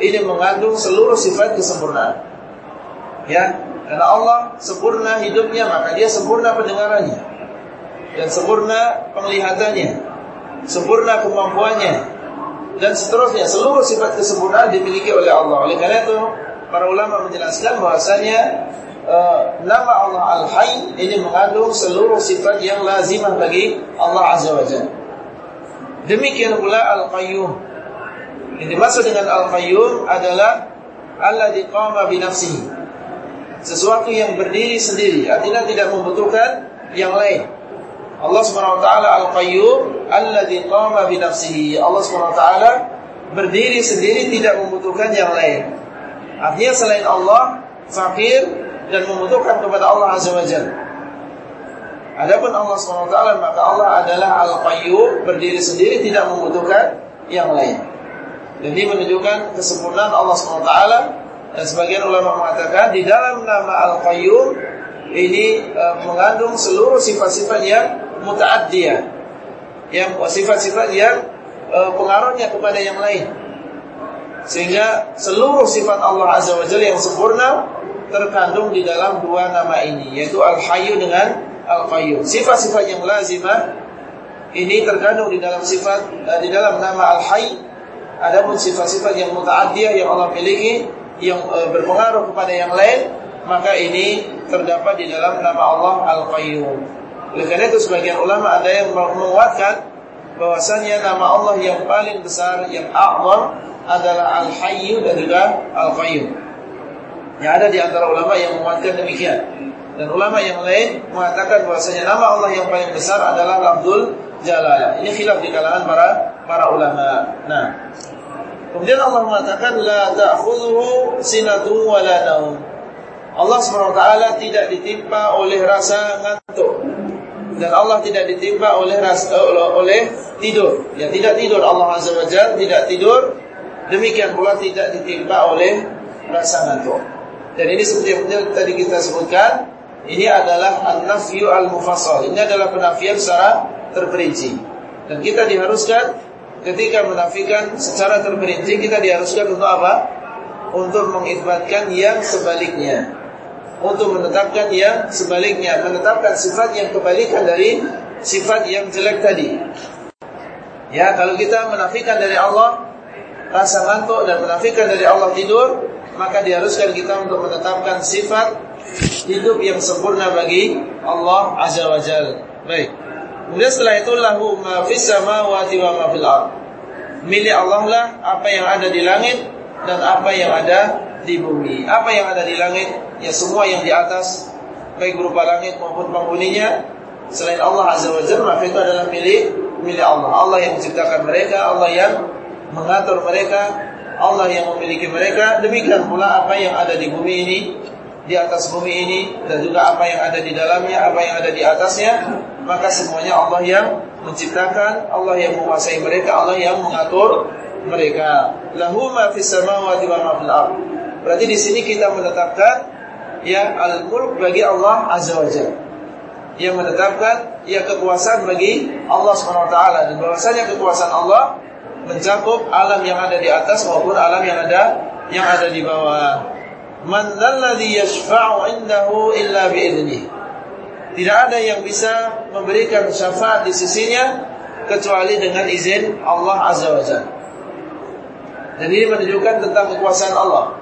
ini mengandung seluruh sifat kesempurnaan. Ya, karena Allah sempurna hidupnya, maka dia sempurna pendengarannya. Dan sempurna penglihatannya. Sempurna kemampuannya dan seterusnya seluruh sifat kesempurnaan dimiliki oleh Allah. Oleh karena itu para ulama menjelaskan bahwasanya uh, nama Allah Al-Hayy ini mengandung seluruh sifat yang lazimah bagi Allah Azza wa Jalla. Demikian pula Al-Qayyum. Yang dimaksud dengan Al-Qayyum adalah alladzi qama bi nafsihi. Sesuatu yang berdiri sendiri, artinya tidak membutuhkan yang lain. Allah Subhanahu wa taala Al-Qayyum alladzi qama bi nafsihi. Allah Subhanahu wa taala berdiri sendiri tidak membutuhkan yang lain. Artinya selain Allah fakir dan membutuhkan kepada Allah Azza wa Jalla. Adapun Allah Subhanahu wa taala maka Allah adalah Al-Qayyum berdiri sendiri tidak membutuhkan yang lain. Dan ini menunjukkan kesempurnaan Allah Subhanahu wa taala dan sebagian ulama mengatakan di dalam nama Al-Qayyum ini uh, mengandung seluruh sifat-sifat yang muta'addiyah yang sifat-sifat yang e, pengaruhnya kepada yang lain. Sehingga seluruh sifat Allah Azza wa Jalla yang sempurna terkandung di dalam dua nama ini yaitu Al-Hayyu dengan Al-Qayyum. Sifat-sifat yang lazimah ini terkandung di dalam sifat e, di dalam nama Al-Hayy. Adapun sifat-sifat yang muta'addiyah yang Allah miliki yang e, berpengaruh kepada yang lain maka ini terdapat di dalam nama Allah Al-Qayyum oleh karena itu sebagian ulama ada yang menguatkan bahwasanya nama Allah yang paling besar yang a'zam adalah Al-Hayy dan juga Al-Qayyum. Yang ada di antara ulama yang menguatkan demikian. Dan ulama yang lain mengatakan bahwasanya nama Allah yang paling besar adalah Lafzul Jalalah. Ini khilaf di kalangan para para ulama. Nah, kemudian Allah mengatakan la ta'khudhuhu sinatu wa la. Allah SWT tidak ditimpa oleh rasa ngantuk dan Allah tidak ditimpa oleh ras, uh, oleh tidur. Ya tidak tidur Allah Azza wa Jalla tidak tidur. Demikian pula tidak ditimpa oleh rasa ngantuk. Dan ini seperti yang tadi kita sebutkan, ini adalah an-nafyu al-mufassal. Ini adalah penafian secara terperinci. Dan kita diharuskan ketika menafikan secara terperinci kita diharuskan untuk apa? Untuk mengisbatkan yang sebaliknya untuk menetapkan yang sebaliknya, menetapkan sifat yang kebalikan dari sifat yang jelek tadi. Ya, kalau kita menafikan dari Allah rasa ngantuk dan menafikan dari Allah tidur, maka diharuskan kita untuk menetapkan sifat hidup yang sempurna bagi Allah Azza wa Jalla. Baik. Kemudian setelah itu lahu ma fis samawati wa ma fil ard. Milik Allah lah apa yang ada di langit dan apa yang ada di bumi. Apa yang ada di langit, ya semua yang di atas, baik berupa langit maupun penghuninya, selain Allah Azza wa Jalla, maka itu adalah milik milik Allah. Allah yang menciptakan mereka, Allah yang mengatur mereka, Allah yang memiliki mereka. Demikian pula apa yang ada di bumi ini, di atas bumi ini, dan juga apa yang ada di dalamnya, apa yang ada di atasnya, maka semuanya Allah yang menciptakan, Allah yang menguasai mereka, Allah yang mengatur mereka. Lahu ma fis samawati wa ma fil ardh. Berarti di sini kita menetapkan ya al-mulk bagi Allah Azza wa Jalla. Yang menetapkan ya kekuasaan bagi Allah Subhanahu wa taala dan bahwasanya kekuasaan Allah mencakup alam yang ada di atas maupun alam yang ada yang ada di bawah. Man dzalladzi yashfa'u 'indahu illa bi'idnih. Tidak ada yang bisa memberikan syafaat di sisinya kecuali dengan izin Allah Azza wa Jalla. Dan ini menunjukkan tentang kekuasaan Allah.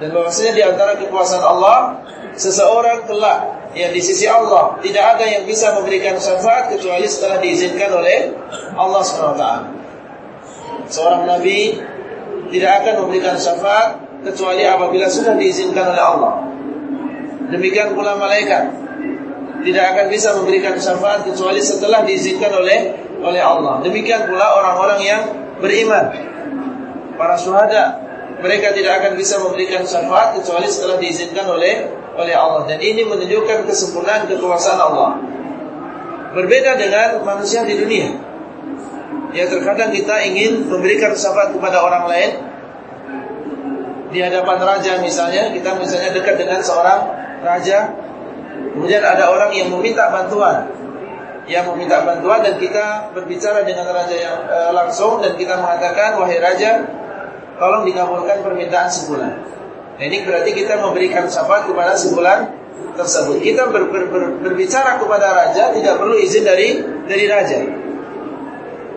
Dan bahwasanya di antara kekuasaan Allah seseorang kelak ya di sisi Allah tidak ada yang bisa memberikan syafaat kecuali setelah diizinkan oleh Allah SWT. Seorang nabi tidak akan memberikan syafaat kecuali apabila sudah diizinkan oleh Allah. Demikian pula malaikat tidak akan bisa memberikan syafaat kecuali setelah diizinkan oleh oleh Allah. Demikian pula orang-orang yang beriman, para syuhada, mereka tidak akan bisa memberikan syafaat kecuali setelah diizinkan oleh oleh Allah. Dan ini menunjukkan kesempurnaan kekuasaan Allah. Berbeda dengan manusia di dunia. Ya terkadang kita ingin memberikan syafaat kepada orang lain di hadapan raja misalnya, kita misalnya dekat dengan seorang raja, kemudian ada orang yang meminta bantuan, yang meminta bantuan dan kita berbicara dengan raja yang e, langsung dan kita mengatakan wahai raja, tolong dikabulkan permintaan sebulan. Nah, ini berarti kita memberikan syafaat kepada sebulan tersebut. Kita ber, ber, ber, berbicara kepada raja tidak perlu izin dari dari raja.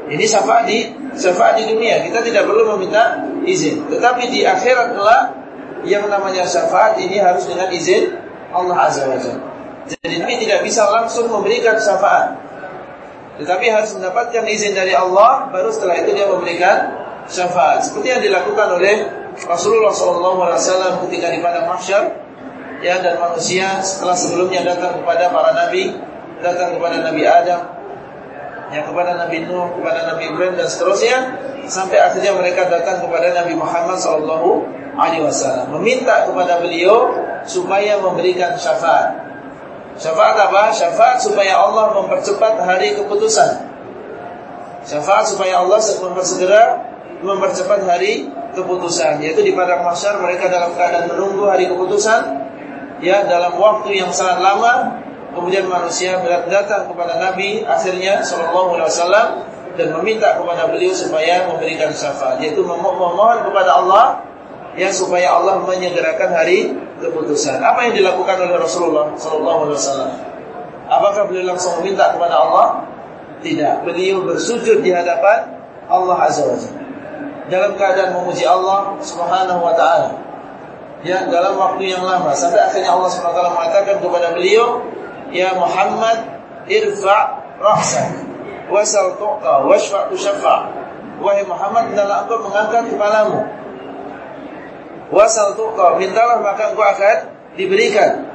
Ini syafaat di syafaat di dunia. Kita tidak perlu meminta izin. Tetapi di akhirat kelak yang namanya syafaat ini harus dengan izin Allah Azza wa Jalla. Jadi Nabi tidak bisa langsung memberikan syafaat. Tetapi harus mendapatkan izin dari Allah baru setelah itu dia memberikan syafaat. Seperti yang dilakukan oleh Rasulullah SAW ketika di padang mahsyar ya dan manusia setelah sebelumnya datang kepada para nabi, datang kepada Nabi Adam, yang kepada Nabi Nuh, kepada Nabi Ibrahim dan seterusnya sampai akhirnya mereka datang kepada Nabi Muhammad wasallam meminta kepada beliau supaya memberikan syafaat. Syafaat apa? Syafaat supaya Allah mempercepat hari keputusan. Syafaat supaya Allah mempersegera mempercepat hari keputusan yaitu di padang mahsyar mereka dalam keadaan menunggu hari keputusan ya dalam waktu yang sangat lama Kemudian manusia datang kepada Nabi akhirnya sallallahu alaihi wasallam dan meminta kepada beliau supaya memberikan syafaat yaitu memohon kepada Allah ya supaya Allah menyegerakan hari keputusan. Apa yang dilakukan oleh Rasulullah sallallahu alaihi wasallam? Apakah beliau langsung meminta kepada Allah? Tidak. Beliau bersujud di hadapan Allah azza wajalla. Dalam keadaan memuji Allah Subhanahu wa taala. Ya, dalam waktu yang lama. Sampai akhirnya Allah Subhanahu wa taala mengatakan kepada beliau, Ya Muhammad irfa' ra'sak. Wasal tu'ta washfa' tushaffa' Wahai Muhammad hendaklah engkau mengangkat kepalamu. Wasal tu'ta mintalah maka engkau akan diberikan.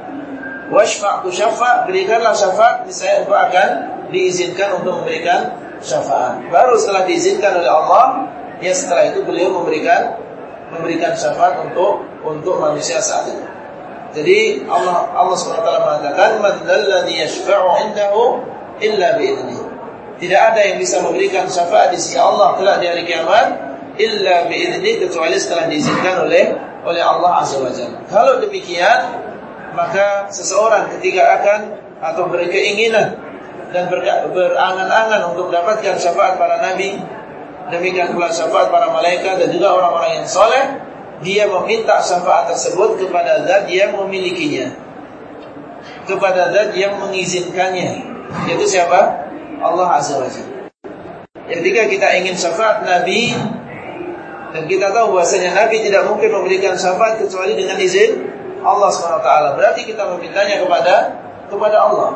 Washfa' tushaffa' berikanlah syafaat niscaya engkau akan diizinkan untuk memberikan syafaat. Baru setelah diizinkan oleh Allah ya setelah itu beliau memberikan memberikan syafaat untuk untuk manusia saat itu jadi Allah Allah SWT mengatakan man dalladhi yashfa'u 'indahu illa bi'idnih. Tidak ada yang bisa memberikan syafaat di sisi Allah kelak di hari kiamat illa bi'idnih kecuali setelah diizinkan oleh oleh Allah Azza wa Jalla. Kalau demikian maka seseorang ketika akan atau berkeinginan dan berangan-angan untuk mendapatkan syafaat para nabi, demikian pula syafaat para malaikat dan juga orang-orang yang soleh, dia meminta syafaat tersebut kepada zat yang memilikinya. Kepada zat yang mengizinkannya. Yaitu siapa? Allah Azza wa Jalla. Ketika kita ingin syafaat Nabi dan kita tahu bahasanya Nabi tidak mungkin memberikan syafaat kecuali dengan izin Allah SWT berarti kita memintanya kepada kepada Allah.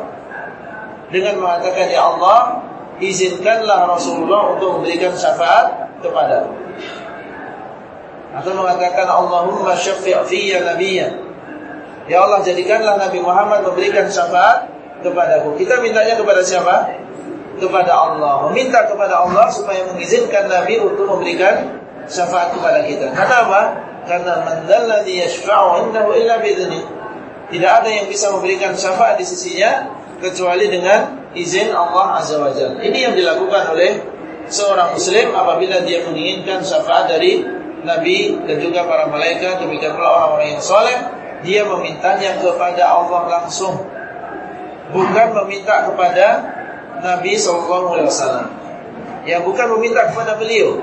Dengan mengatakan ya Allah izinkanlah Rasulullah untuk memberikan syafaat kepada atau mengatakan Allahumma syafi' fiyya nabiyya. Ya Allah jadikanlah Nabi Muhammad memberikan syafaat kepadaku. Kita mintanya kepada siapa? Kepada Allah. Meminta kepada Allah supaya mengizinkan Nabi untuk memberikan syafaat kepada kita. Kenapa? Karena man dalladhi yashfa'u indahu illa bi'idznih. Tidak ada yang bisa memberikan syafaat di sisinya kecuali dengan izin Allah Azza wa Jalla. Ini yang dilakukan oleh seorang muslim apabila dia menginginkan syafaat dari Nabi dan juga para malaikat. Demikian pula orang-orang yang soleh dia memintanya kepada Allah langsung. Bukan meminta kepada Nabi Shallallahu Alaihi Wasallam. Ya bukan meminta kepada beliau.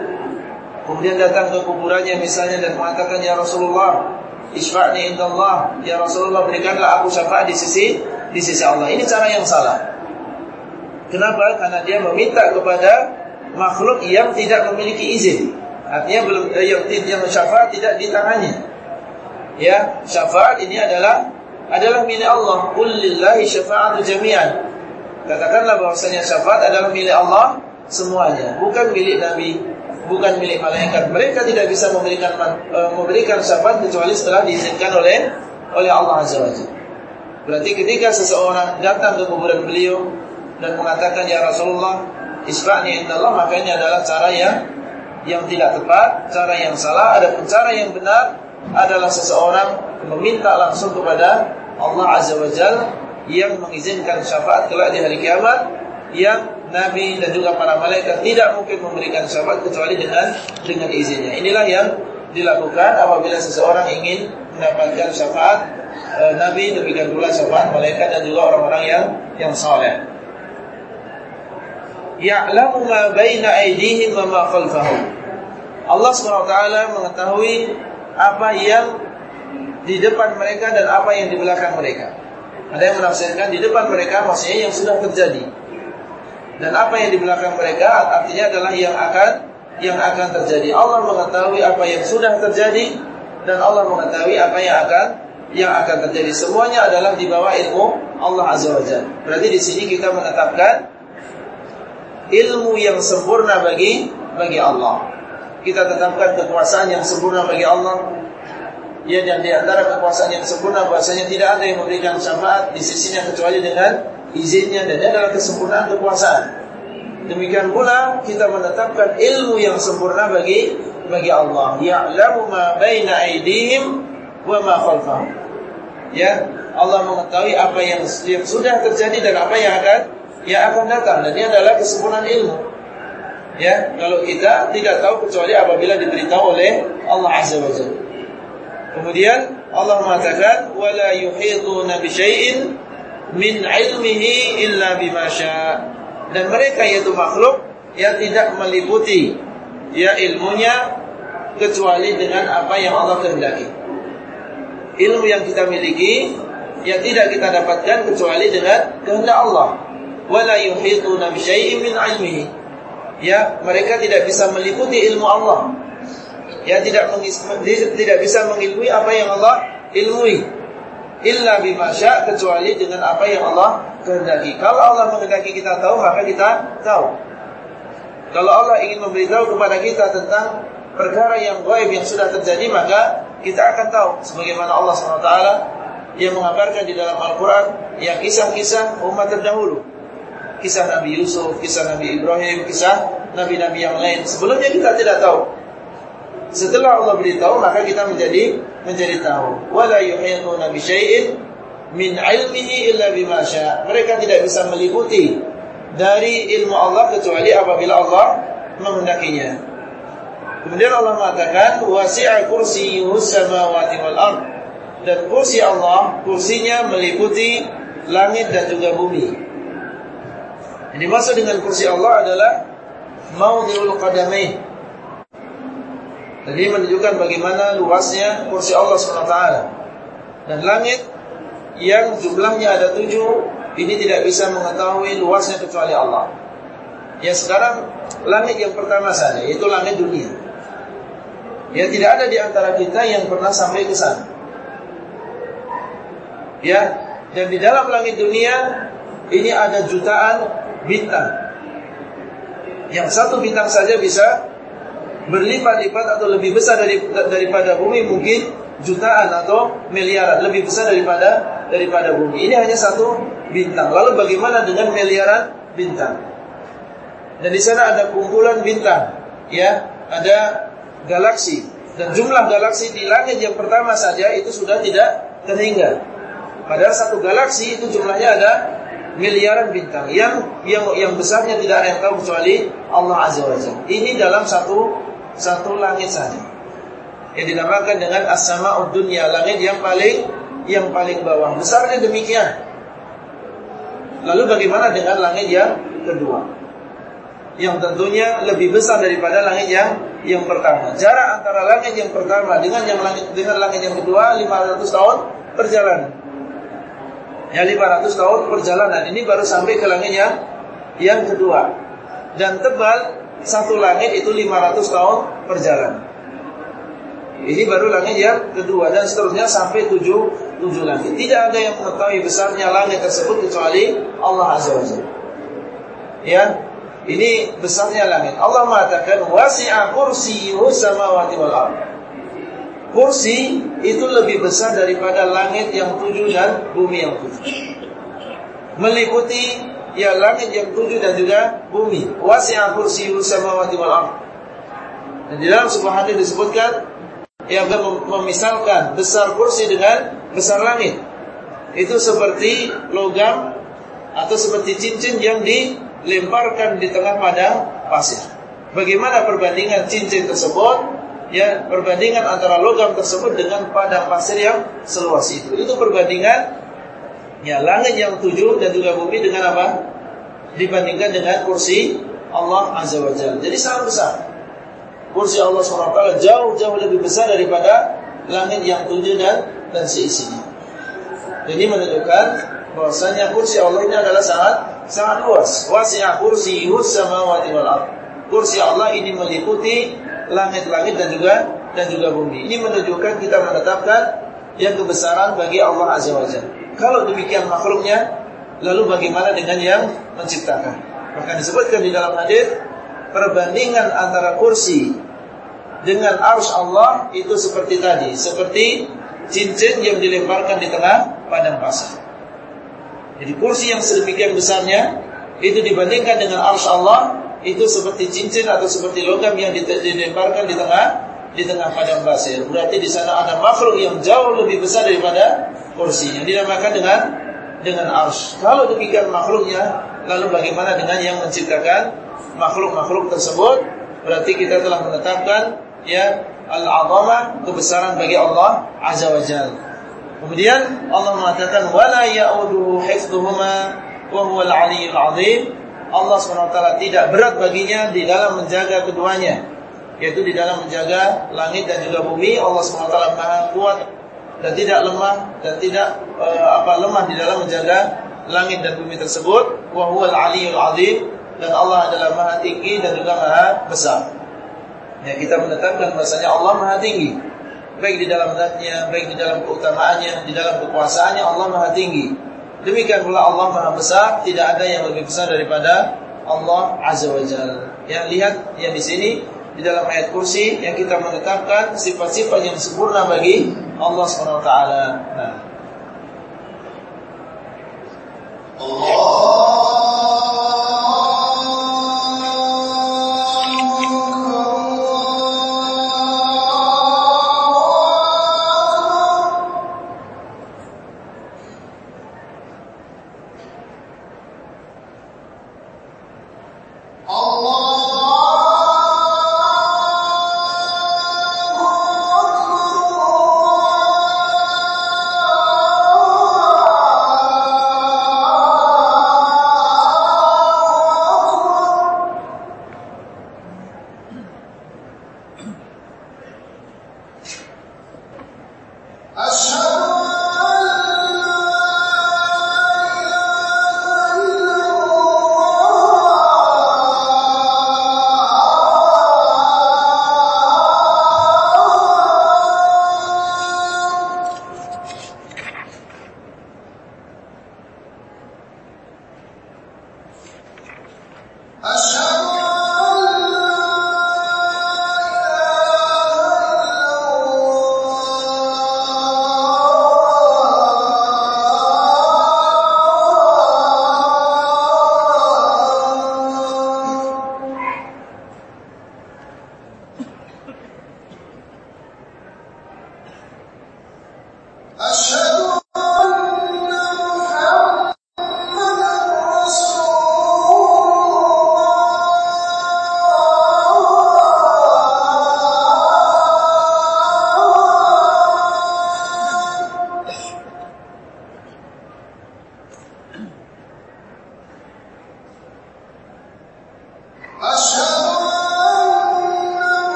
Kemudian datang ke kuburannya misalnya dan mengatakan ya Rasulullah isfa'ni indallah. Ya Rasulullah berikanlah aku syafaat di sisi di sisi Allah. Ini cara yang salah kenapa karena dia meminta kepada makhluk yang tidak memiliki izin Artinya belum eh, yang, yang syafaat tidak di tangannya. Ya, syafaat ini adalah adalah milik Allah. Qul lillahi syafa'atu jami'an. Katakanlah bahwasanya syafaat adalah milik Allah semuanya, bukan milik Nabi, bukan milik malaikat. Mereka tidak bisa memberikan uh, memberikan syafaat kecuali setelah diizinkan oleh oleh Allah Azza wa Jalla. Berarti ketika seseorang datang ke kuburan beliau dan mengatakan ya Rasulullah, isfa'ni indallah, maka ini adalah cara yang yang tidak tepat, cara yang salah. Ada cara yang benar adalah seseorang meminta langsung kepada Allah Azza wa Jalla yang mengizinkan syafaat kelak di hari kiamat yang Nabi dan juga para malaikat tidak mungkin memberikan syafaat kecuali dengan dengan izinnya. Inilah yang dilakukan apabila seseorang ingin mendapatkan syafaat e, Nabi demikian pula syafaat malaikat dan juga orang-orang yang yang saleh. Ya'lamu ma baina aydihim wa ma khalfahum. Allah SWT mengetahui apa yang di depan mereka dan apa yang di belakang mereka. Ada yang menafsirkan di depan mereka maksudnya yang sudah terjadi. Dan apa yang di belakang mereka artinya adalah yang akan yang akan terjadi. Allah mengetahui apa yang sudah terjadi dan Allah mengetahui apa yang akan yang akan terjadi. Semuanya adalah di bawah ilmu Allah Azza wa Jalla. Berarti di sini kita menetapkan ilmu yang sempurna bagi bagi Allah. Kita tetapkan kekuasaan yang sempurna bagi Allah Ya dan di antara kekuasaan yang sempurna bahasanya tidak ada yang memberikan syafaat di sisinya kecuali dengan izinnya dan adalah kesempurnaan kekuasaan. Demikian pula kita menetapkan ilmu yang sempurna bagi bagi Allah. Ya'lamu ma baina aydihim wa ma khalfahum. Ya, Allah mengetahui apa yang, yang sudah terjadi dan apa yang akan yang akan datang dan ini adalah kesempurnaan ilmu. Ya, kalau kita tidak tahu kecuali apabila diberitahu oleh Allah Azza wa Jalla. Kemudian Allah mengatakan wala yuhituna bi syai'in min 'ilmihi illa bima Dan mereka yaitu makhluk yang tidak meliputi ya ilmunya kecuali dengan apa yang Allah kehendaki. Ilmu yang kita miliki yang tidak kita dapatkan kecuali dengan kehendak Allah. Wala yuhituna bi syai'in min 'ilmihi. Ya, mereka tidak bisa meliputi ilmu Allah ya tidak tidak bisa mengilmui apa yang Allah ilmui illa bima kecuali dengan apa yang Allah kehendaki. Kalau Allah menghendaki kita tahu, maka kita tahu. Kalau Allah ingin memberitahu kepada kita tentang perkara yang gaib yang sudah terjadi, maka kita akan tahu sebagaimana Allah SWT yang mengabarkan di dalam Al-Qur'an yang kisah-kisah umat terdahulu. Kisah Nabi Yusuf, kisah Nabi Ibrahim, kisah nabi-nabi yang lain. Sebelumnya kita tidak tahu. Setelah Allah beritahu maka kita menjadi menjadi tahu. Wala yuhituna bi syai'in min 'ilmihi illa bima Mereka tidak bisa meliputi dari ilmu Allah kecuali apabila Allah menghendakinya. Kemudian Allah mengatakan wasi'a kursiyyus samawati wal. Dan kursi Allah, kursinya meliputi langit dan juga bumi. Jadi maksud dengan kursi Allah adalah maudhi'ul qadamain jadi menunjukkan bagaimana luasnya kursi Allah SWT. Dan langit yang jumlahnya ada tujuh, ini tidak bisa mengetahui luasnya kecuali Allah. Ya sekarang langit yang pertama saja, yaitu langit dunia. Ya tidak ada di antara kita yang pernah sampai ke sana. Ya, dan di dalam langit dunia ini ada jutaan bintang. Yang satu bintang saja bisa berlipat-lipat atau lebih besar dari, daripada bumi mungkin jutaan atau miliaran lebih besar daripada daripada bumi. Ini hanya satu bintang. Lalu bagaimana dengan miliaran bintang? Dan di sana ada kumpulan bintang, ya, ada galaksi dan jumlah galaksi di langit yang pertama saja itu sudah tidak terhingga. Padahal satu galaksi itu jumlahnya ada miliaran bintang yang yang yang besarnya tidak ada yang tahu kecuali Allah Azza wa Jalla. Ini dalam satu satu langit saja. Yang dinamakan dengan as-sama'ud dunya, langit yang paling yang paling bawah. Besarnya demikian. Lalu bagaimana dengan langit yang kedua? Yang tentunya lebih besar daripada langit yang yang pertama. Jarak antara langit yang pertama dengan yang langit dengan langit yang kedua 500 tahun perjalanan. Ya 500 tahun perjalanan ini baru sampai ke langit yang yang kedua. Dan tebal satu langit itu 500 tahun perjalanan. Ini baru langit yang kedua dan seterusnya sampai 7 tujuh langit. Tidak ada yang mengetahui besarnya langit tersebut kecuali Allah Azza wa. Ya, ini besarnya langit. Allah mengatakan wasi'a kursiyyuhu samawati wal. Kursi itu lebih besar daripada langit yang tujuh dan bumi yang tujuh. Meliputi ya langit yang tujuh dan juga bumi. Wasi'a kursiyyuhu samawati wal ardh. Dan di dalam sebuah hadis disebutkan yang memisalkan besar kursi dengan besar langit. Itu seperti logam atau seperti cincin yang dilemparkan di tengah padang pasir. Bagaimana perbandingan cincin tersebut? Ya, perbandingan antara logam tersebut dengan padang pasir yang seluas itu. Itu perbandingan ya langit yang tujuh dan juga bumi dengan apa? Dibandingkan dengan kursi Allah Azza wa Jalla. Jadi sangat besar. Kursi Allah SWT jauh-jauh lebih besar daripada langit yang tujuh dan dan seisinya. Ini menunjukkan bahwasanya kursi Allah ini adalah sangat sangat luas. Wasi'a kursi samawati wal ard. Kursi Allah ini meliputi langit-langit dan juga dan juga bumi. Ini menunjukkan kita menetapkan yang kebesaran bagi Allah Azza wa Jalla. Kalau demikian makhluknya, lalu bagaimana dengan yang menciptakan? Maka disebutkan di dalam hadis perbandingan antara kursi dengan arus Allah itu seperti tadi, seperti cincin yang dilemparkan di tengah padang pasir. Jadi kursi yang sedemikian besarnya itu dibandingkan dengan arus Allah itu seperti cincin atau seperti logam yang dilemparkan di tengah di tengah padang pasir. Berarti di sana ada makhluk yang jauh lebih besar daripada kursi yang dinamakan dengan dengan arus. Kalau demikian makhluknya, lalu bagaimana dengan yang menciptakan makhluk-makhluk tersebut? Berarti kita telah menetapkan ya al-'azamah kebesaran bagi Allah Azza wa Jalla. Kemudian Allah mengatakan wala ya'uduhu hifdhuhuma wa huwal 'aliyyul 'azim. Allah SWT tidak berat baginya di dalam menjaga keduanya, yaitu di dalam menjaga langit dan juga bumi. Allah SWT Maha kuat dan tidak lemah dan tidak uh, apa lemah di dalam menjaga langit dan bumi tersebut. Wa huwal 'aliyyul 'azim dan Allah adalah Maha tinggi dan juga Maha besar. Ya, kita menetapkan bahasanya Allah Maha tinggi baik di dalam zatnya, baik di dalam keutamaannya, di dalam kekuasaannya Allah Maha tinggi. Demikian pula Allah Maha besar, tidak ada yang lebih besar daripada Allah Azza wa Jalla. Ya, lihat yang di sini di dalam ayat kursi yang kita menetapkan sifat-sifat yang sempurna bagi Allah taala. Nah. Allah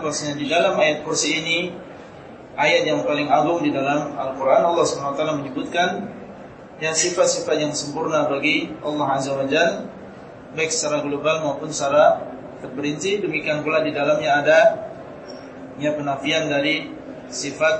kita bahwasanya di dalam ayat kursi ini ayat yang paling agung di dalam Al-Qur'an Allah SWT menyebutkan yang sifat-sifat yang sempurna bagi Allah Azza wa Jalla baik secara global maupun secara terperinci. Demikian pula di dalamnya ada ya penafian dari sifat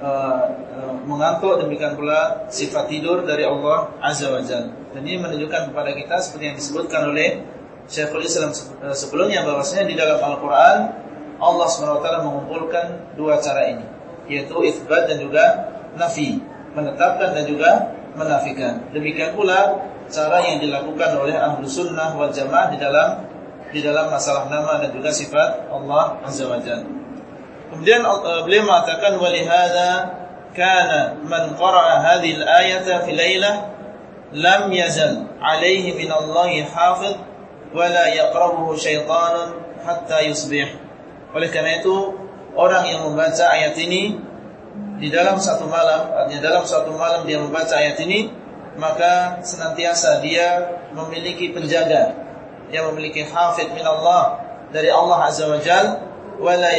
uh, uh, mengantuk demikian pula sifat tidur dari Allah Azza wa Jalla dan ini menunjukkan kepada kita seperti yang disebutkan oleh Syekhul Islam eh, sebelumnya bahwasanya di dalam Al-Qur'an Allah SWT mengumpulkan dua cara ini yaitu itsbat dan juga nafi, menetapkan dan juga menafikan. Demikian pula cara yang dilakukan oleh ahlu sunnah wal jamaah di dalam di dalam masalah nama dan juga sifat Allah Azza wa Jalla. Kemudian eh, beliau mengatakan walihada kana man qara'a hadhihi al-ayata fi lailah lam yazal alaihi min Allah hafiz wala yaqrabuhu syaitanun hatta yusbih. Oleh karena itu, orang yang membaca ayat ini di dalam satu malam, artinya dalam satu malam dia membaca ayat ini, maka senantiasa dia memiliki penjaga. Yang memiliki hafid min Allah dari Allah Azza wa Jal wala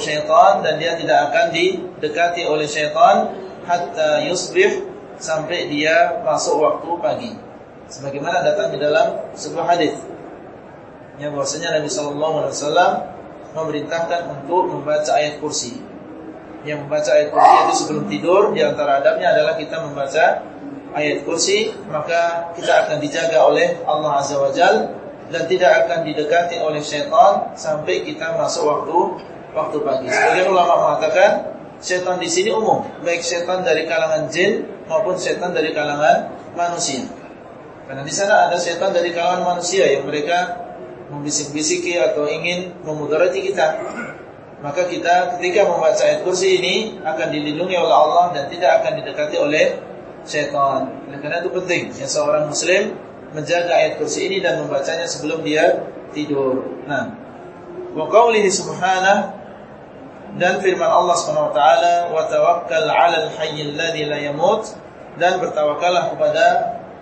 syaitan dan dia tidak akan didekati oleh syaitan hatta yusbih sampai dia masuk waktu pagi. Sebagaimana datang di dalam sebuah hadis. Ya bahwasanya Nabi sallallahu alaihi wasallam memerintahkan untuk membaca ayat kursi. Yang membaca ayat kursi itu sebelum tidur di antara adabnya adalah kita membaca ayat kursi, maka kita akan dijaga oleh Allah Azza wa Jal dan tidak akan didekati oleh syaitan sampai kita masuk waktu waktu pagi. Sebagian ulama mengatakan syaitan di sini umum, baik syaitan dari kalangan jin maupun syaitan dari kalangan manusia. Karena di sana ada syaitan dari kalangan manusia yang mereka membisik-bisiki atau ingin memudarati kita maka kita ketika membaca ayat kursi ini akan dilindungi oleh Allah dan tidak akan didekati oleh syaitan. Oleh karena itu penting ya seorang muslim menjaga ayat kursi ini dan membacanya sebelum dia tidur. Nah, wa subhanahu dan firman Allah Subhanahu wa taala wa tawakkal 'alal hayyil ladzi la yamut dan bertawakallah kepada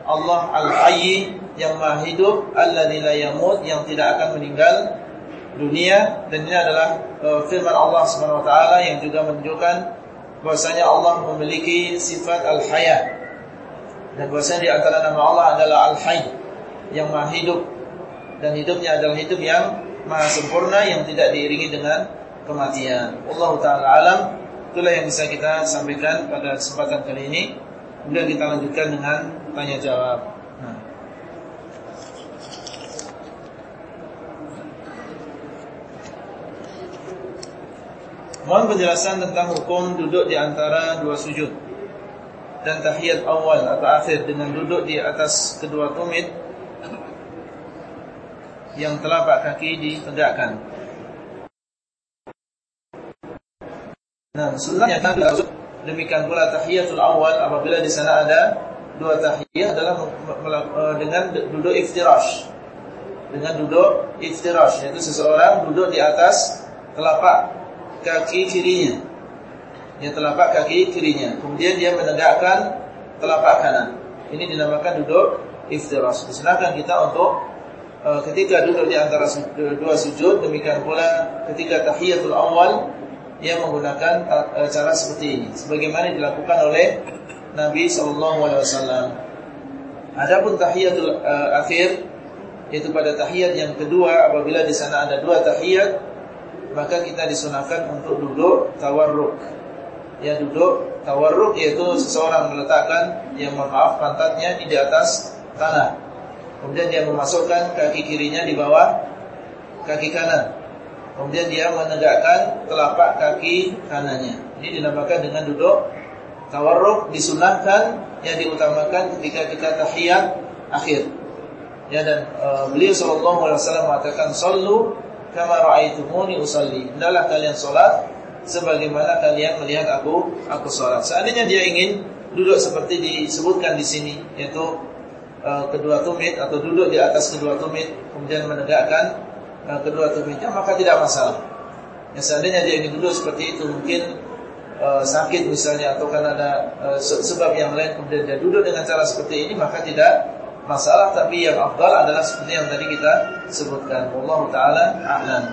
Allah Al-Hayy yang Maha Hidup, alladzi la yamut yang tidak akan meninggal dunia dan ini adalah uh, firman Allah Subhanahu wa taala yang juga menunjukkan bahwasanya Allah memiliki sifat Al-Haya. Dan bahwasanya di antara nama Allah adalah Al-Hayy yang Maha Hidup dan hidupnya adalah hidup yang maha sempurna yang tidak diiringi dengan kematian. Allah taala alam itulah yang bisa kita sampaikan pada kesempatan kali ini. Kemudian kita lanjutkan dengan tanya jawab. Nah. Mohon penjelasan tentang hukum duduk di antara dua sujud dan tahiyat awal atau akhir dengan duduk di atas kedua tumit yang telapak kaki ditegakkan. Nah, sunnahnya Demikian pula tahiyatul awal apabila di sana ada dua tahiyat adalah eh, dengan duduk iftirash. Dengan duduk iftirash yaitu seseorang duduk di atas telapak kaki kirinya. Ya telapak kaki kirinya. Kemudian dia menegakkan telapak kanan. Ini dinamakan duduk iftirash. Disunahkan kita untuk uh, ketika duduk di antara dua sujud demikian pula ketika tahiyatul awal yang menggunakan uh, cara seperti ini sebagaimana dilakukan oleh Nabi sallallahu alaihi wasallam. Adapun tahiyatul uh, akhir yaitu pada tahiyat yang kedua apabila di sana ada dua tahiyat maka kita disunahkan untuk duduk tawarruk. Ya duduk tawarruk yaitu seseorang meletakkan yang mohon maaf pantatnya di atas tanah. Kemudian dia memasukkan kaki kirinya di bawah kaki kanan Kemudian dia menegakkan telapak kaki kanannya. Ini dinamakan dengan duduk tawarruk disunahkan yang diutamakan ketika kita tahiyat akhir. Ya dan uh, beliau sallallahu alaihi wasallam mengatakan sallu kama raaitumuni usalli. Hendaklah kalian salat sebagaimana kalian melihat aku aku salat. Seandainya dia ingin duduk seperti disebutkan di sini yaitu uh, kedua tumit atau duduk di atas kedua tumit kemudian menegakkan kedua tumitnya maka tidak masalah. Ya, seandainya dia ingin duduk seperti itu mungkin uh, sakit misalnya atau karena ada uh, sebab yang lain kemudian dia duduk dengan cara seperti ini maka tidak masalah tapi yang afdal adalah seperti yang tadi kita sebutkan. Wallahu taala a'lam.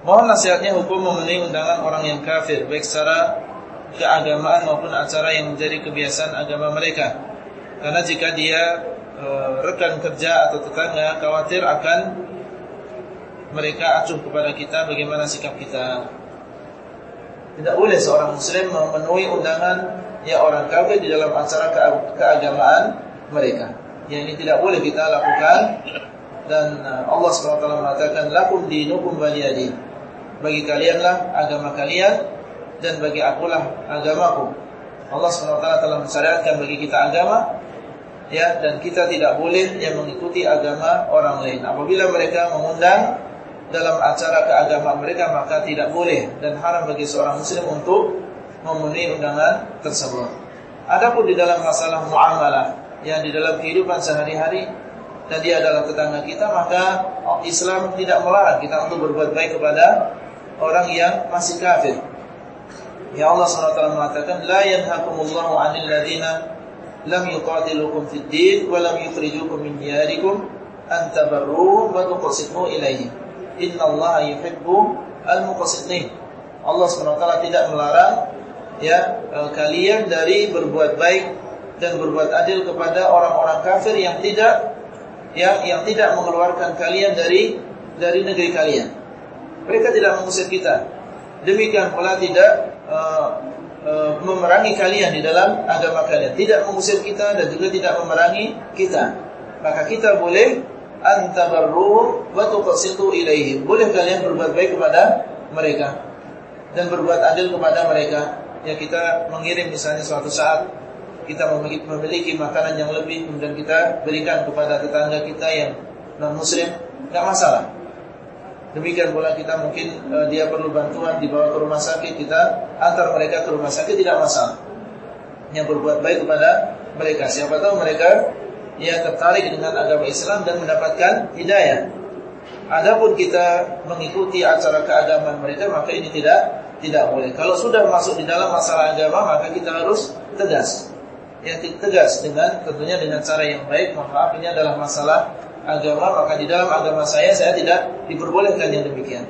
Mohon nasihatnya hukum memenuhi undangan orang yang kafir baik secara keagamaan maupun acara yang menjadi kebiasaan agama mereka. Karena jika dia e, rekan kerja atau tetangga khawatir akan mereka acuh kepada kita bagaimana sikap kita. Tidak boleh seorang muslim memenuhi undangan ya orang kafir di dalam acara keagamaan mereka. Yang ini tidak boleh kita lakukan dan uh, Allah SWT mengatakan lakum dinukum waliyadin. Bagi kalianlah agama kalian dan bagi akulah agamaku. Allah SWT telah mensyariatkan bagi kita agama ya dan kita tidak boleh yang mengikuti agama orang lain. Apabila mereka mengundang dalam acara keagamaan mereka maka tidak boleh dan haram bagi seorang muslim untuk memenuhi undangan tersebut. Adapun di dalam masalah muamalah yang di dalam kehidupan sehari-hari dan dia adalah tetangga kita maka Islam tidak melarang kita untuk berbuat baik kepada orang yang masih kafir. Ya Allah SWT mengatakan la yanhakumullahu 'anil ladzina lam yuqatilukum fid din wa lam yukhrijukum min diyarikum an tabarruhum wa tuqsitu ilaihim. Innallaha yuhibbu al-muqsitin. Allah SWT tidak melarang ya eh, kalian dari berbuat baik dan berbuat adil kepada orang-orang kafir yang tidak yang yang tidak mengeluarkan kalian dari dari negeri kalian. Mereka tidak mengusir kita. Demikian pula tidak uh, memerangi kalian di dalam agama kalian. Tidak mengusir kita dan juga tidak memerangi kita. Maka kita boleh antabarru wa tuqsitu ilaihim. Boleh kalian berbuat baik kepada mereka dan berbuat adil kepada mereka. Ya kita mengirim misalnya suatu saat kita memiliki makanan yang lebih kemudian kita berikan kepada tetangga kita yang non muslim, tidak masalah. Demikian pula kita mungkin uh, dia perlu bantuan dibawa ke rumah sakit, kita antar mereka ke rumah sakit tidak masalah. Yang berbuat baik kepada mereka. Siapa tahu mereka ya tertarik dengan agama Islam dan mendapatkan hidayah. Adapun kita mengikuti acara keagamaan mereka maka ini tidak tidak boleh. Kalau sudah masuk di dalam masalah agama maka kita harus tegas yang tegas dengan tentunya dengan cara yang baik. Mohon maaf ini adalah masalah agama maka di dalam agama saya saya tidak diperbolehkan yang demikian.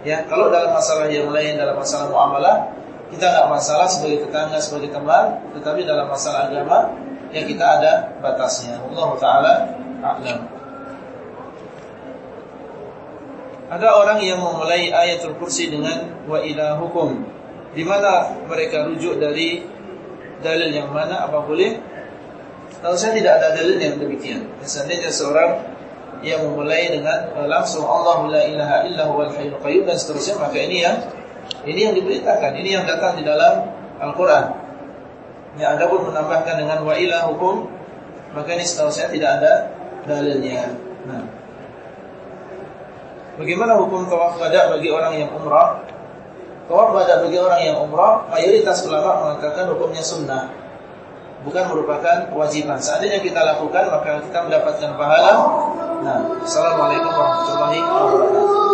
Ya, kalau dalam masalah yang lain dalam masalah muamalah kita nggak masalah sebagai tetangga sebagai teman, tetapi dalam masalah agama yang kita ada batasnya. Allah taala a'lam. Ada orang yang memulai ayatul kursi dengan wa ilahukum di mana mereka rujuk dari dalil yang mana apa boleh? Tahu saya tidak ada dalil yang demikian. Seandainya seorang yang memulai dengan langsung Allah la ilaha illa huwal hayyul qayyum dan seterusnya maka ini yang ini yang diberitakan, ini yang datang di dalam Al-Qur'an. Ya ada pun menambahkan dengan wa ilahukum maka ini setahu saya tidak ada dalilnya. Nah. Bagaimana hukum tawaf qada bagi orang yang umrah? Tawaf pada bagi orang yang umrah, mayoritas ulama mengatakan hukumnya sunnah bukan merupakan kewajiban. Seandainya kita lakukan maka kita mendapatkan pahala. Nah, Assalamualaikum warahmatullahi wabarakatuh.